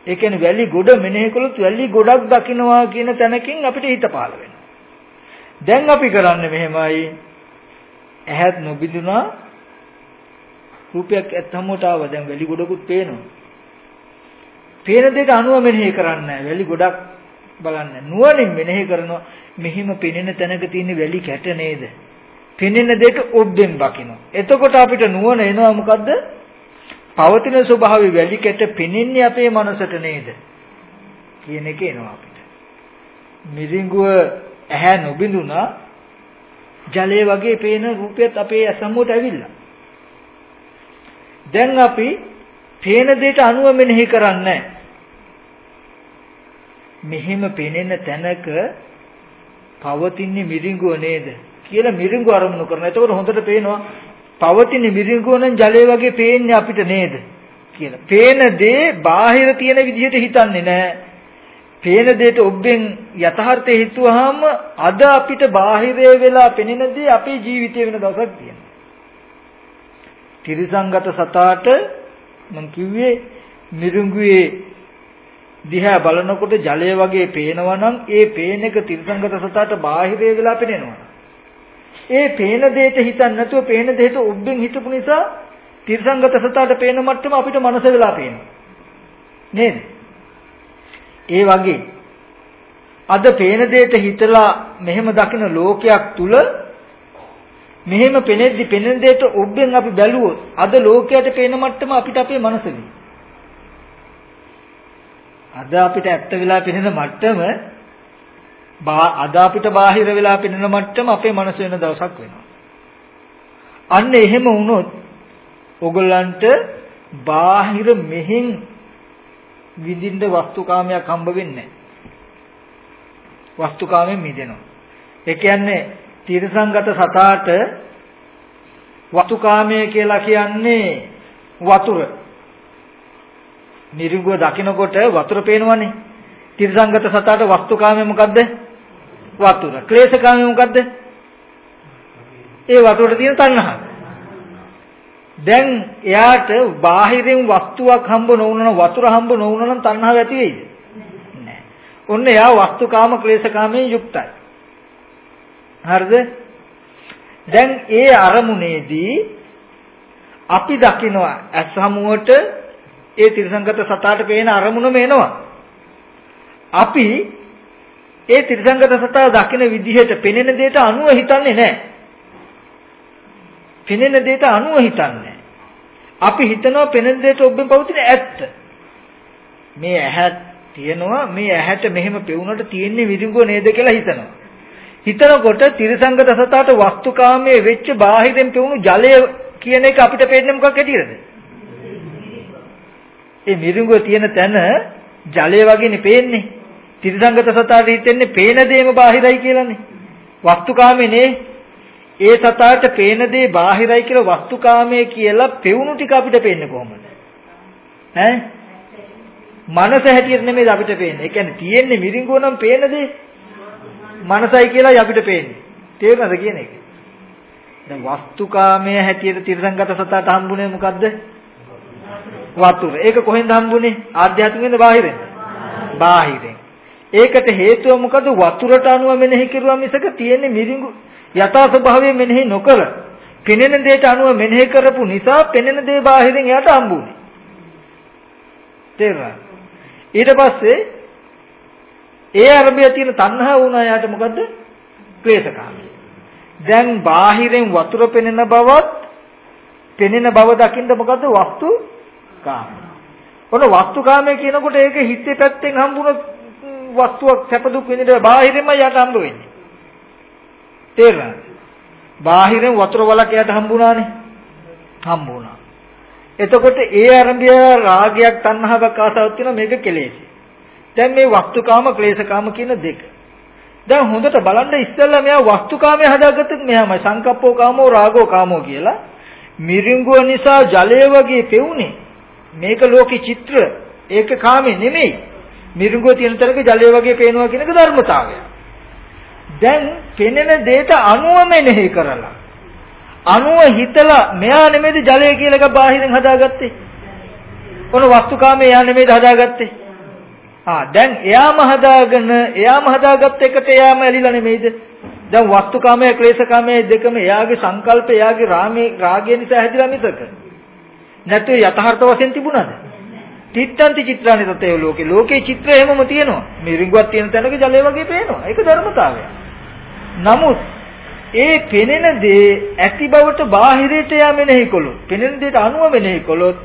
ඒ කියන්නේ වැලි ගොඩ මෙනෙහි කළොත් වැලි ගොඩක් දකින්නවා කියන තැනකින් අපිට හිත පාළ වෙනවා. දැන් අපි කරන්නේ මෙහෙමයි ඇහත් නොබිදුනා රූපයක් ඇත්තමට ආව දැන් වැලි ගොඩකුත් පේනවා. පේන දෙයට අනුව මෙනෙහි කරන්නේ වැලි ගොඩක් බලන්නේ. නුවණින් මෙනෙහි කරනවා මෙහිම පෙනෙන තැනක තියෙන වැලි කැට නේද? පෙනෙන දෙයට ඔබ්බෙන් දකිනවා. එතකොට අපිට නුවණ එනවා මොකද්ද? පවතින ස්වභාවය වැලි කැට පෙනෙන්නේ අපේ මනසට නේද? කියන එක එනවා අපිට. මිරිඟුව ඇහැ නොබිඳුනා ජලය වගේ පේන රූපයත් අපේ අසම්මුවට ඇවිල්ලා. දැන් අපි පේන දෙයට අනුව මෙනෙහි කරන්නේ මෙහෙම පෙනෙන තැනක පවතින්නේ මිරිඟුව නේද කියලා මිරිඟුව අරමුණු කරනවා. එතකොට හොඳට පේනවා පවතින මිරිඟුව නම් ජලය වගේ පේන්නේ අපිට නේද කියලා. පේන දේ බාහිර තියෙන විදිහට හිතන්නේ නැහැ. පේන දෙයට ඔබෙන් යථාර්ථය හිතුවාම අද අපිට බාහිරේ වෙලා පෙනෙන දේ අපේ ජීවිතේ වෙන දවසක් තියෙනවා. තිරිසංගත සතාට මම කිව්වේ මිරිඟුවේ දිහා බලනකොට ජලය වගේ පේනවා නම් ඒ පේන එක තිරිසංගත සතාට බාහිරේ වෙලා පේනවා. ඒ පේන දෙයට හිතන්නේ නැතුව පේන දෙයට ඔබෙන් හිතපු නිසා තිරිසංගත සතාට පේන මට්ටම අපිට මනස වෙලා පේනවා. නේද? ඒ වගේ අද පේන දෙයට හිතලා මෙහෙම දකින ලෝකයක් තුල මෙහෙම පෙනෙද්දි පෙනෙන දෙයට ඔබෙන් අපි බැලුවොත් අද ලෝකයට පේන මට්ටම අපිට අපේ මනසෙදී. අද අපිට ඇත්ත වෙලා පෙනෙන මට්ටම අද අපිට බාහිර වෙලා පෙනෙන මට්ටම අපේ මනස වෙන දවසක් වෙනවා. අන්න එහෙම වුණොත් ඔගොල්ලන්ට බාහිර මෙහෙන් විඳින්න වස්තුකාමයක් හම්බ වෙන්නේ වස්තුකාමයෙන් මිදෙනවා. ඒ කියන්නේ තිරසංගත සතාට වතුකාමය කියලා කියන්නේ වතුර. නිරුගුව දකිනකොට වතුර පේනවනේ. තිරසංගත සතාට වස්තුකාමය මොකද්ද? වතුර. ක්ලේශකාමය මොකද්ද? ඒ වතුරට තියෙන තණ්හාව. දැන් එයාට බාහිරින් වස්තුවක් හම්බ නොවුනනම් වතුර හම්බ නොවුනනම් තණ්හාව ඇති වෙයිද? නැහැ. ඔන්න එයා වස්තුකාම ක්ලේශකාමයෙන් යුක්තයි. හරිද? දැන් ඒ අරමුණේදී අපි දකිනවා ඇස් හමුවට ඒ තිරසංගත සතාට පේන අරමුණම එනවා. අපි ඒ තිරසංගත සතා දකින විදිහට පෙනෙන දෙයට අනුව හිතන්නේ නැහැ. පෙනෙන දෙයට අනුව හිතන්නේ. අපි හිතනවා පෙනෙන දෙයට ඔබෙන් පවතින ඇත්ත. මේ ඇහැ තියෙනවා මේ ඇහැට මෙහෙම පෙවුනට තියෙන්නේ විදුඟුව නේද කියලා හිතනවා. හිතනකොට තිරසංගත සතාට වස්තුකාමයේ වෙච්ච බාහිරෙන් පෙවුණු ජලය කියන එක අපිට පේන්නේ මොකක් හැටියද? ඒ මිරිඟුව තියෙන තැන ජලය වගේනේ පේන්නේ. තිරසංගත සතාට හිතෙන්නේ පේන දේම බාහිරයි කියලානේ. වස්තුකාමේ නේ. ඒ සතාට පේන දේ බාහිරයි කියලා වස්තුකාමයේ කියලා පෙවුණු ටික අපිට පේන්නේ කොහොමද? ඈ? මනස හැටියට නෙමෙයි අපිට පේන්නේ. ඒ කියන්නේ තියෙන්නේ මිරිඟුව නම් පේන දේ මනසයි කියලායි අපිට පේන්නේ. තේරෙනවද කියන එක? දැන් වස්තුකාමයේ හැටියට තිරසංගත සතාට හම්බුනේ මොකද්ද? වතුර. ඒක කොහෙන්ද හම්බුනේ? ආධ්‍යාත්මිකෙන්ද බාහිරින්ද? බාහිරින්. ඒකට හේතුව මොකද? වතුරට අනුව මෙනෙහි කරුවා මිසක තියෙන්නේ මිරිඟු යථා ස්වභාවය මෙනෙහි නොකර පෙනෙන දෙයට අනුව මෙනෙහි කරපු නිසා පෙනෙන දේ බාහිරින් එයාට හම්බුනේ. තේරුණා? ඊට පස්සේ ඒ අරබිය තියෙන තණ්හාව වුණා යාට මොකද්ද? ක්ලේශකාමී. දැන් බාහිරෙන් වතුර පෙනෙන බවත් පෙනෙන බව දකින්න මොකද්ද වස්තු කාමී. ඔන්න වස්තු කාමයේ කියනකොට ඒක හිතේ පැත්තෙන් හම්බුන වස්තුවක් සැප දුක් විඳින බාහිරෙන්ම යට හම්බ වෙන්නේ. තේරෙනවද? බාහිරෙන් වතුර වලක් යට හම්බුණානේ. හම්බුණා. එතකොට ඒ අරඹය රාගයක් තණ්හාවක් ආසාවක් තියෙන මේක කෙලෙසි. දැන් මේ වස්තුකාම ක්ලේශකාම කියන දෙක. දැන් හොඳට බලන්න ඉස්සෙල්ලා මෙයා වස්තුකාමයේ හදාගත්තත් මෙයාමයි සංකප්පෝ කාමෝ රාගෝ කාමෝ කියලා. මිරිඟුව නිසා ජලය වගේ පෙවුනේ. මේක ලෝකේ චිත්‍ර. ඒක කාමේ නෙමෙයි. මිරිඟුව තියෙන තරක ජලය වගේ පේනවා කියන එක ධර්මතාවය. දැන් පෙනෙන දෙයට අනුව මෙනෙහි කරලා අනුව හිතලා මෙයා නෙමෙයිද ජලය කියලා එක බාහිරින් හදාගත්තේ. ඔන වස්තුකාමයේ යා නෙමෙයිද හදාගත්තේ. ආ දැන් එයාම හදාගෙන එයාම හදාගත්ත එකට එයාම ඇලිලා නෙමෙයිද? දැන් වස්තුකාමයේ ක්ලේශකාමයේ දෙකම එයාගේ සංකල්ප එයාගේ රාමේ රාගය නිසා හැදිලා මිසක. නැත්නම් යථාර්ථ වශයෙන් තිබුණාද? තිත්තන්ති චිත්‍රානි තතේ ලෝකේ. ලෝකේ චිත්‍ර එහෙමම තියෙනවා. මේ රිංගුවක් තියෙන තැනක ජලය වගේ පේනවා. ඒක ධර්මතාවය. නමුත් ඒ පෙනෙන දේ ඇති බවට බාහිරයට යා මෙනෙහි කළොත්, පෙනෙන දෙයට අනුව මෙනෙහි කළොත්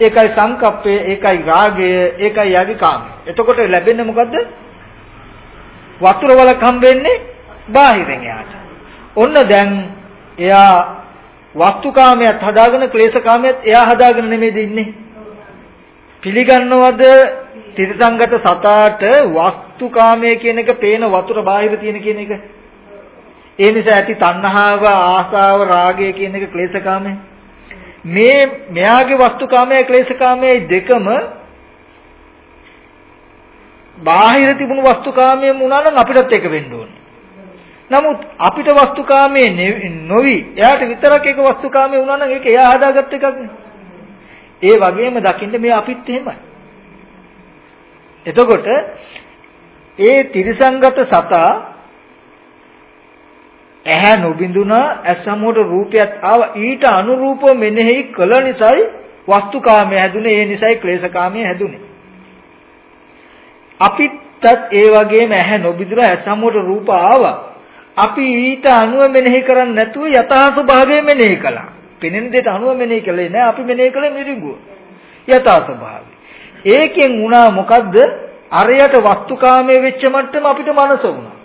ඒකයි සංකප්පය, ඒකයි රාගය, ඒකයි යගේ කාමය. එතකොට ලැබෙන්නේ මොකද්ද? වතුර වලක් හම්බෙන්නේ බාහිරෙන් එයාට. ඔන්න දැන් එයා වස්තුකාමයට හදාගෙන ක්ලේශකාමයට එයා හදාගෙන නෙමෙයිද ඉන්නේ. පිළිගන්නවද තිරසංගත සතාට වස්තුකාමයේ කියන එක පේන වතුර බාහිර තියෙන කියන එක? ඒ නිසා ඇති තණ්හාව, ආසාව, රාගය කියන එක ක්ලේශකාමයේ මේ මෙයාගේ වස්තුකාමයේ ක්ලේශකාමයේ දෙකම බාහිර තිබුණු වස්තුකාමයේ වුණා නම් අපිටත් ඒක වෙන්න ඕනේ. නමුත් අපිට වස්තුකාමයේ නොවි එයාට විතරක් ඒක වස්තුකාමයේ වුණා නම් ඒක එයා හදාගත්ත එකක් ඒ වගේම දකින්න මේ අපිත් එහෙමයි. එතකොට ඒ තිරිසංගත සතා ඇහැ නොබිඳුනා ඇස් සමුවට රූපයක් ආව ඊට අනුරූපව මෙනෙහි කළ නිසායි වස්තුකාමයේ හැදුනේ ඒ නිසායි ක්ලේශකාමයේ හැදුනේ අපිටත් ඒ වගේම ඇහැ නොබිඳුනා ඇස් සමුවට රූප ආවා අපි ඊට අනුව මෙනෙහි කරන්නේ නැතුව යථා ස්වභාවය මෙනෙහි කළා. පෙනෙන දෙයට අනුව මෙනෙහි කළේ නෑ අපි මෙනෙහි කළේ මිරිඟුව. යථා ස්වභාවය. ඒකෙන් වුණා මොකද්ද? අරයට වස්තුකාමයේ වෙච්ච මට්ටම අපිට මනස වුණා.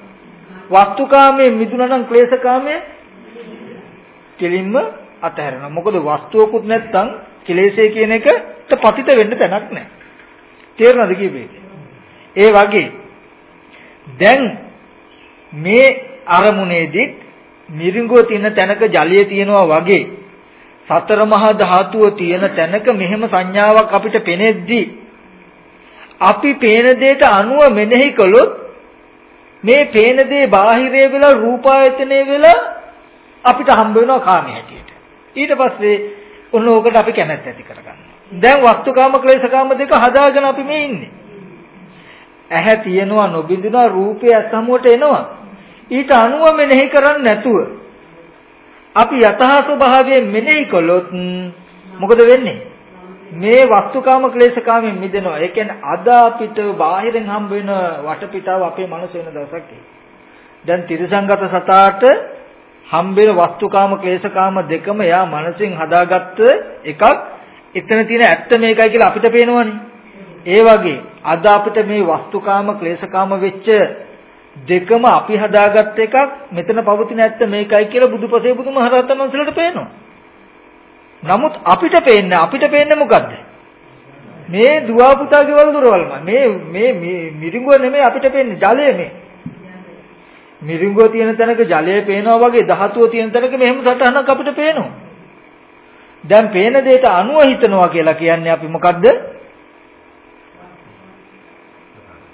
වස්තුකාමයේ මිදුණා නම් ක්ලේශකාමයේ කෙලින්ම අතහැරෙනවා. මොකද වස්තුවකුත් නැත්තම් කෙලෙසේ කියන එකට පතිත වෙන්න තැනක් නැහැ. තේරුණාද කියපේ? ඒ වගේ දැන් මේ අරමුණේදී මිරිඟුව තියෙන තැනක ජලය තියෙනවා වගේ සතර මහා ධාතුව තියෙන තැනක මෙහෙම සංඥාවක් අපිට පෙනෙද්දී අපි පේන දෙයට අනුව මෙනෙහි කළොත් මේ පේන දේ බාහිරේ වෙලා රූපායතනේ වෙලා අපිට හම්බ වෙනවා කාමයේ හැටියට. ඊට පස්සේ ඔන්න ඕකට අපි කැමැත්ත ඇති කරගන්නවා. දැන් වස්තුකාම ක්ලේශකාම දෙක හදාගෙන අපි මේ ඉන්නේ. ඇහැ තියෙනවා නොබින්දුනා රූපය සමුවට එනවා. ඊට අනුව මෙනෙහි කරන්නේ නැතුව අපි යථා ස්වභාවයෙන් මෙනෙහි කළොත් මොකද වෙන්නේ? මේ වස්තුකාම ක්ලේශකාමෙන් මිදෙනවා. ඒ කියන්නේ අද අපිට බාහිරෙන් හම්බ වෙන වටපිටාව අපේ මනස වෙන දවසක් දැන් තිරසංගත සතාට හම්බෙන වස්තුකාම ක්ලේශකාම දෙකම යා මනසෙන් හදාගත්ත එකක් එතන තියෙන ඇත්ත මේකයි කියලා අපිට පේනවනේ. ඒ වගේ අද අපිට මේ වස්තුකාම ක්ලේශකාම වෙච්ච දෙකම අපි හදාගත්ත එකක් මෙතන පවතින ඇත්ත මේකයි කියලා බුදුපසේ බුදුමහරහතන් වහන්සේලාට පේනවා. නමුත් අපිට පේන්නේ අපිට පේන්නේ මොකද්ද? මේ දුව පුතා ගෙවල් දොරවල්ම මේ මේ මිරිඟුව නෙමෙයි අපිට පේන්නේ ජලය මේ. මිරිඟුව තියෙන තැනක ජලය පේනවා වගේ ධාතුව තියෙන තැනක මෙහෙම සටහනක් අපිට පේනවා. දැන් පේන දෙයට අනුව හිතනවා කියලා කියන්නේ අපි මොකද්ද?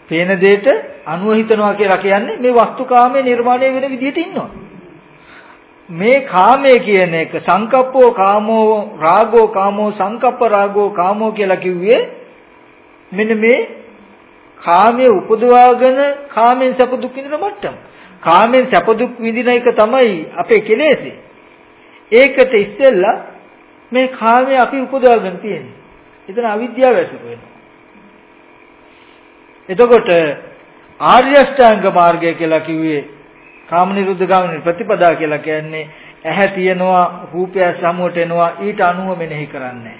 පේන දෙයට අනුව හිතනවා කියලා කියන්නේ මේ වස්තුකාමයේ නිර්මාණය වෙන විදිහට ඉන්නවා. මේ කාමය කියන එක සංකප්පෝ කාමෝ රාගෝ කාමෝ සංකප්ප රාගෝ කාමෝ කියලා කිව්වේ මෙන්න මේ කාමයේ උපදවාගෙන කාමෙන් සැප දුක් විඳින මට්ටම. කාමෙන් සැප දුක් විඳින එක තමයි අපේ කෙලෙසේ. ඒකට ඉස්සෙල්ලා මේ කාමයේ අපි උපදවාගෙන තියෙන්නේ. එතන අවිද්‍යාව ඇසුරු වෙනවා. එතකොට ආර්ය අෂ්ටාංග මාර්ගය කියලා කිව්වේ කාම නිරුද්ධ ගාමිනී ප්‍රතිපදා කියලා කියන්නේ ඇහැ තියෙනවා රූපය සමුවට එනවා ඊට අනුව මෙනෙහි කරන්නේ.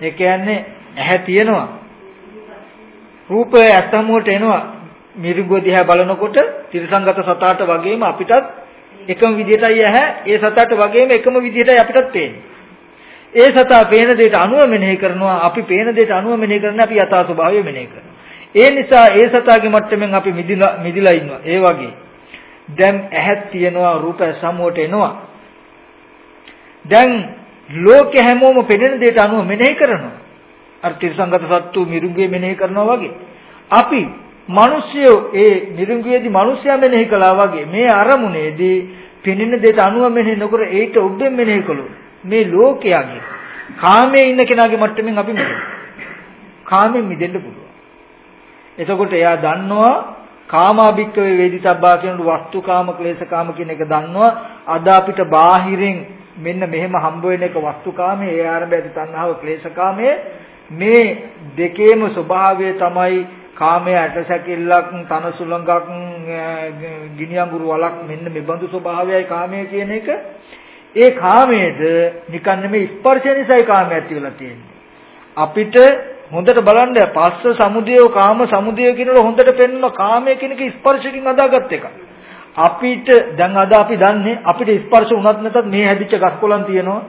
ඒ කියන්නේ ඇහැ තියෙනවා රූපය සමුවට එනවා මිරිඟුව දිහා බලනකොට තිරසංගත සතාට වගේම අපිටත් එකම විදිහටයි ඇහැ ඒ සතාට වගේම එකම විදිහටයි අපිටත් පේන්නේ. ඒ සතා පේන දෙයට අනුව මෙනෙහි කරනවා අපි පේන දෙයට අනුව මෙනෙහි කරන්නේ අපි යථා ස්වභාවය මෙනෙහි කරනවා. ඒ නිසා ඒ සතාගේ මට්ටමින් අපි මිදිලා මිදිලා ඉන්නවා. ඒ වගේ දැන් ඇහත් තියෙනවා රූප සමුවට එනවා. දැන් ලෝකෙ හැමෝම පෙනෙන දෙයට අනුව මෙනෙහි කරනවා. අර තිරසංගත සත්තු මිරුගේ මෙනෙහි කරනවා වගේ. අපි මිනිස්සු ඒ නිරුංගයේදී මිනිස්සයා මෙනෙහි කළා වගේ මේ අරමුණේදී පෙනෙන දෙයට අනුව මෙනෙහි නොකර ඒට ඔබෙන් මෙනෙහි කළොත් මේ ලෝකයාගේ කාමයේ ඉන්න කෙනාගේ මට්ටමින් අපි මිදෙන්න. කාමෙන් මිදෙන්න පුළුවන්. එතකොට එයා දන්නවා කාමාභික්කවේ වේදිතබ්බා කියන වස්තුකාම ක්ලේශකාම කියන එක දන්නවා. අද අපිට බාහිරින් මෙන්න මෙහෙම හම්බ වෙන එක වස්තුකාමයේ ඒ ආරම්භය ඇති තණ්හාව ක්ලේශකාමයේ මේ දෙකේම ස්වභාවය තමයි කාමයේ ඇටසැකිල්ලක් තනසුලඟක් ගිනි අඟුරු වලක් මෙන්න මෙබඳු ස්වභාවයයි කාමයේ කියන එක. ඒ කාමයේද නිකන් නෙමෙයි ස්පර්ශය නිසායි කාමය ඇති වෙලා තියෙන්නේ. අපිට හොඳට බලන්න පස්ස සමුදය කාම සමුදය කියනකොට හොඳට පෙන්වන කාමය කියන එක ස්පර්ශකින් අදාගත් එකක්. අපිට දැන් අද අපි දන්නේ අපිට ස්පර්ශ වුණත් නැතත් මේ හැදිච්ච ගස්කොලන් තියෙනවා.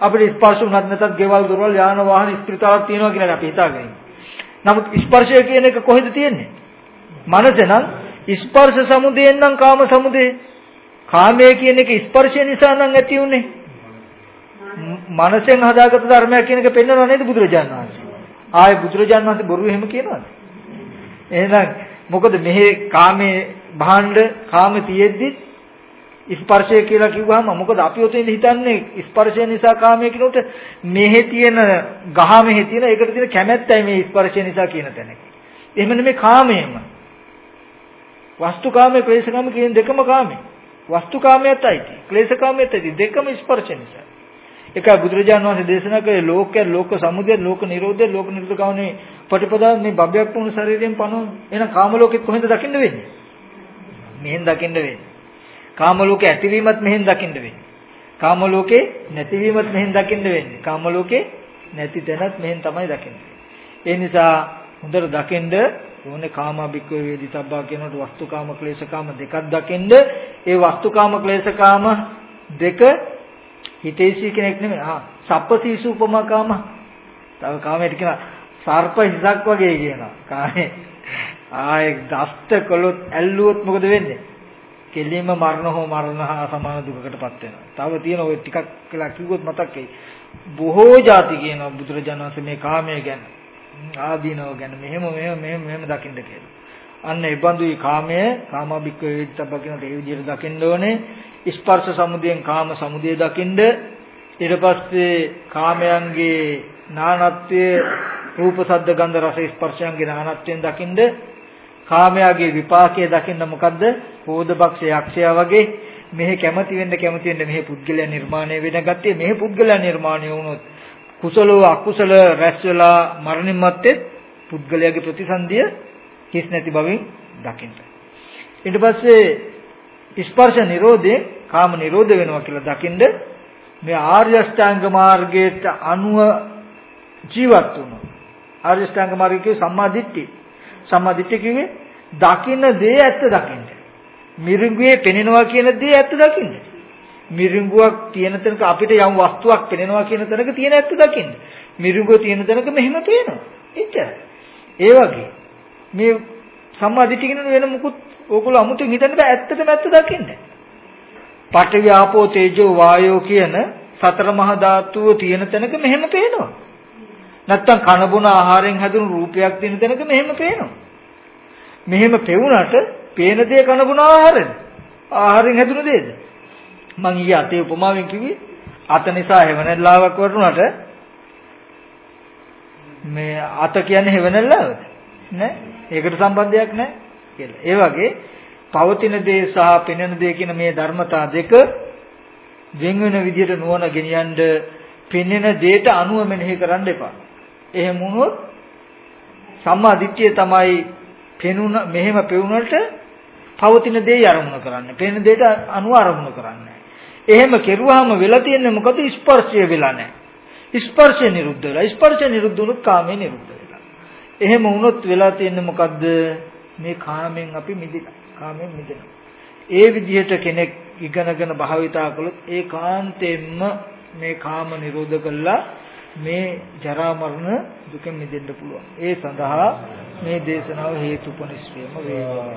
අපිට ස්පර්ශ වුණත් නැතත් ගෙවල් දොරවල් යාන වාහන ස්ප්‍රිතාවක් තියෙනවා කියලා අපි හිතාගෙන නමුත් ස්පර්ශය කියන එක කොහෙද තියෙන්නේ? මනසේ නම් ස්පර්ශ සමුදයෙන් නම් කාම සමුදේ. කාමය කියන එක ස්පර්ශය නිසා නම් ඇති උනේ. මනසෙන් හදාගත්ත ධර්මයක් කියන එක පෙන්වනව නේද බුදුරජාණන් වහන්සේ. ආයේ බුදුරජාණන් වහන්සේ බොරු එහෙම කියනවද? එහෙනම් මොකද මෙහි කාමේ භාණ්ඩ කාම තියෙද්දි ස්පර්ශය කියලා කිව්වහම මොකද අපි ඔතෙන් හිතන්නේ ස්පර්ශය නිසා කාමයේ කියනකොට මෙහි තියෙන ගහ මෙහි තියෙන ඒකට තියෙන කැමැත්තයි මේ ස්පර්ශය නිසා කියන තැන. එහෙම නෙමෙයි කාමයේම. වස්තුකාමයේ ක්ලේශකාමයේ කියන දෙකම කාමයේ. වස්තුකාමයේත් ඇති. ක්ලේශකාමයේත් ඇති. දෙකම ස්පර්ශ නිසා. ඒකයි බුදුරජාණන් වහන්සේ දේශනා කළේ ලෝකය ලෝක සමුදය ලෝක නිරෝධය ලෝක නිරෝධ ගානේ ප්‍රතිපදා මේ බබ්බයක් වුණු ශරීරයෙන් පනෝ එන කාම ලෝකෙත් කොහෙන්ද දකින්න වෙන්නේ මෙහෙන් දකින්න වෙන්නේ. කාම ලෝකේ ඇතිවීමත් මෙහෙන් දකින්න වෙන්නේ. කාම ලෝකේ නැතිවීමත් මෙහෙන් දකින්න වෙන්නේ. කාම ලෝකේ නැති තැනත් මෙහෙන් තමයි දකින්නේ. ඒ නිසා හොඳට දකින්න ඕනේ කාමාභික්කවේ වේදිතබ්බා කියනකොට වස්තුකාම ක්ලේශකාම දෙකක් දකින්න. ඒ වස්තුකාම ක්ලේශකාම දෙක හිතේසි කෙනෙක් නෙමෙයි. ආ සප්පසීසු උපමකාම. තව කාමයට කියනවා සර්ප හිසක් වගේ කියනවා. කාමේ ආයේ දස්ත කළොත් ඇල්ලුවොත් මොකද වෙන්නේ? කෙලින්ම මරණ හෝ මරණ හා සමාන දුකකටපත් වෙනවා. තව තියෙන ওই ටිකක් කියලා කිව්වොත් මතක් වෙයි. බොහෝ જાති කියනවා බුදුරජාණන් වහන්සේ මේ කාමය ගැන ආදීනව ගැන මෙහෙම මෙහෙම මෙහෙම මෙහෙම දකින්න කියලා. අන්න ඒ බඳු කාමය කාමබික්ක වේදිතබ්බ කියන ඒ විදිහට දකින්න ඕනේ. ස්පර්ශ සමුදයෙන් කාම සමුදය දකින්න. ඊට පස්සේ කාමයන්ගේ නානත්වයේ රූප සද්ද ගන්ධ රස ස්පර්ශයන්ගේ නානත්වයෙන් දකින්න. කාමයාගේ විපාකයේ දකින්න මොකද්ද? කෝධබක්ෂ යක්ෂයා වගේ මෙහි කැමති වෙන්න කැමති වෙන්න මෙහි පුද්ගලයා නිර්මාණය වෙන ගත්තේ මෙහි පුද්ගලයා නිර්මාණය වුණොත් කුසලෝ අකුසල රැස් වෙලා මරණින් මත්තේ පුද්ගලයාගේ ප්‍රතිසන්දිය කිස් නැති බවින් දකින්න. ඊට පස්සේ ස්පර්ශ නිරෝධේ කාම නිරෝධ වෙනවා කියලා දකින්න මේ ආර්ය අෂ්ටාංග මාර්ගයට අනුව ජීවත් වුණා. ආර්ය අෂ්ටාංග මාර්ගයේ සම්මා දිට්ඨිය. සම්මා දිට්ඨිය කිව්වේ දකින්න දේ ඇත්ත දකින්න. මිරිඟුවේ පෙනෙනවා කියන දේ ඇත්ත දකින්න. මිරිඟුවක් තියෙන තැනක අපිට යම් වස්තුවක් පෙනෙනවා කියන තැනක තියෙන ඇත්ත දකින්න. මිරිඟුව තියෙන තැනක මෙහෙම පේනවා. එච්චරයි. ඒ වගේ මේ සම්මාදිට්ඨිය කියන වෙන මුකුත් ඕගොල්ලෝ අමුතුන් හිතන්න බෑ ඇත්තටම ඇත්ත දකින්න. පඨවි ආපෝ තේජෝ වායෝ කියන සතර මහා ධාතුව තියෙන තැනක මෙහෙම පේනවා. නැත්තම් කන බොන ආහාරයෙන් හැදුණු රූපයක් තියෙන තැනක මෙහෙම පේනවා. මෙහෙම පෙවුනට පේන දේ කන බොන ආහාරෙන්. ආහාරයෙන් හැදුණු දේද? මං ඊයේ අතේ උපමාවෙන් කිව්වේ අත නිසා හැවණල්ලාවක් වටුණාට මේ අත කියන්නේ හැවණල්ලාවද? නෑ. ඒකට සම්බන්ධයක් නෑ කියලා. ඒ වගේ පවතින දේ සහ පෙනෙන දේ කියන මේ ධර්මතා දෙක වෙන වෙන විදිහට නුවණ ගෙනියන්න පෙනෙන දේට අනුව මෙනෙහි කරන්න එපා. එහෙම වුණොත් සම්මා දිට්ඨිය තමයි පෙනුන මෙහෙම පෙවුනට පවතින දේ අරමුණු කරන්නේ. පෙනෙන දේට අනුව අරමුණු කරන්නේ. එහෙම කෙරුවාම වෙලා තියෙන්නේ මොකද ස්පර්ශය වෙලා නැහැ. ස්පර්ශය නිරුද්ධ වෙලා. ස්පර්ශය නිරුද්ධ වුණොත් කාමය නිරුද්ධ වෙලා. එහෙම වුණොත් වෙලා තියෙන්නේ මොකද්ද? මේ කාමෙන් අපි මිදෙනවා. කාමෙන් මිදෙනවා. ඒ විදිහට කෙනෙක් ඉගෙනගෙන භාවිතා කළොත් ඒකාන්තයෙන්ම මේ කාම නිරෝධ කළා මේ ජරා මරණ දුකෙන් මිදෙන්න පුළුවන්. ඒ සඳහා මේ දේශනාව හේතුපනිශ්‍රේම වේවා.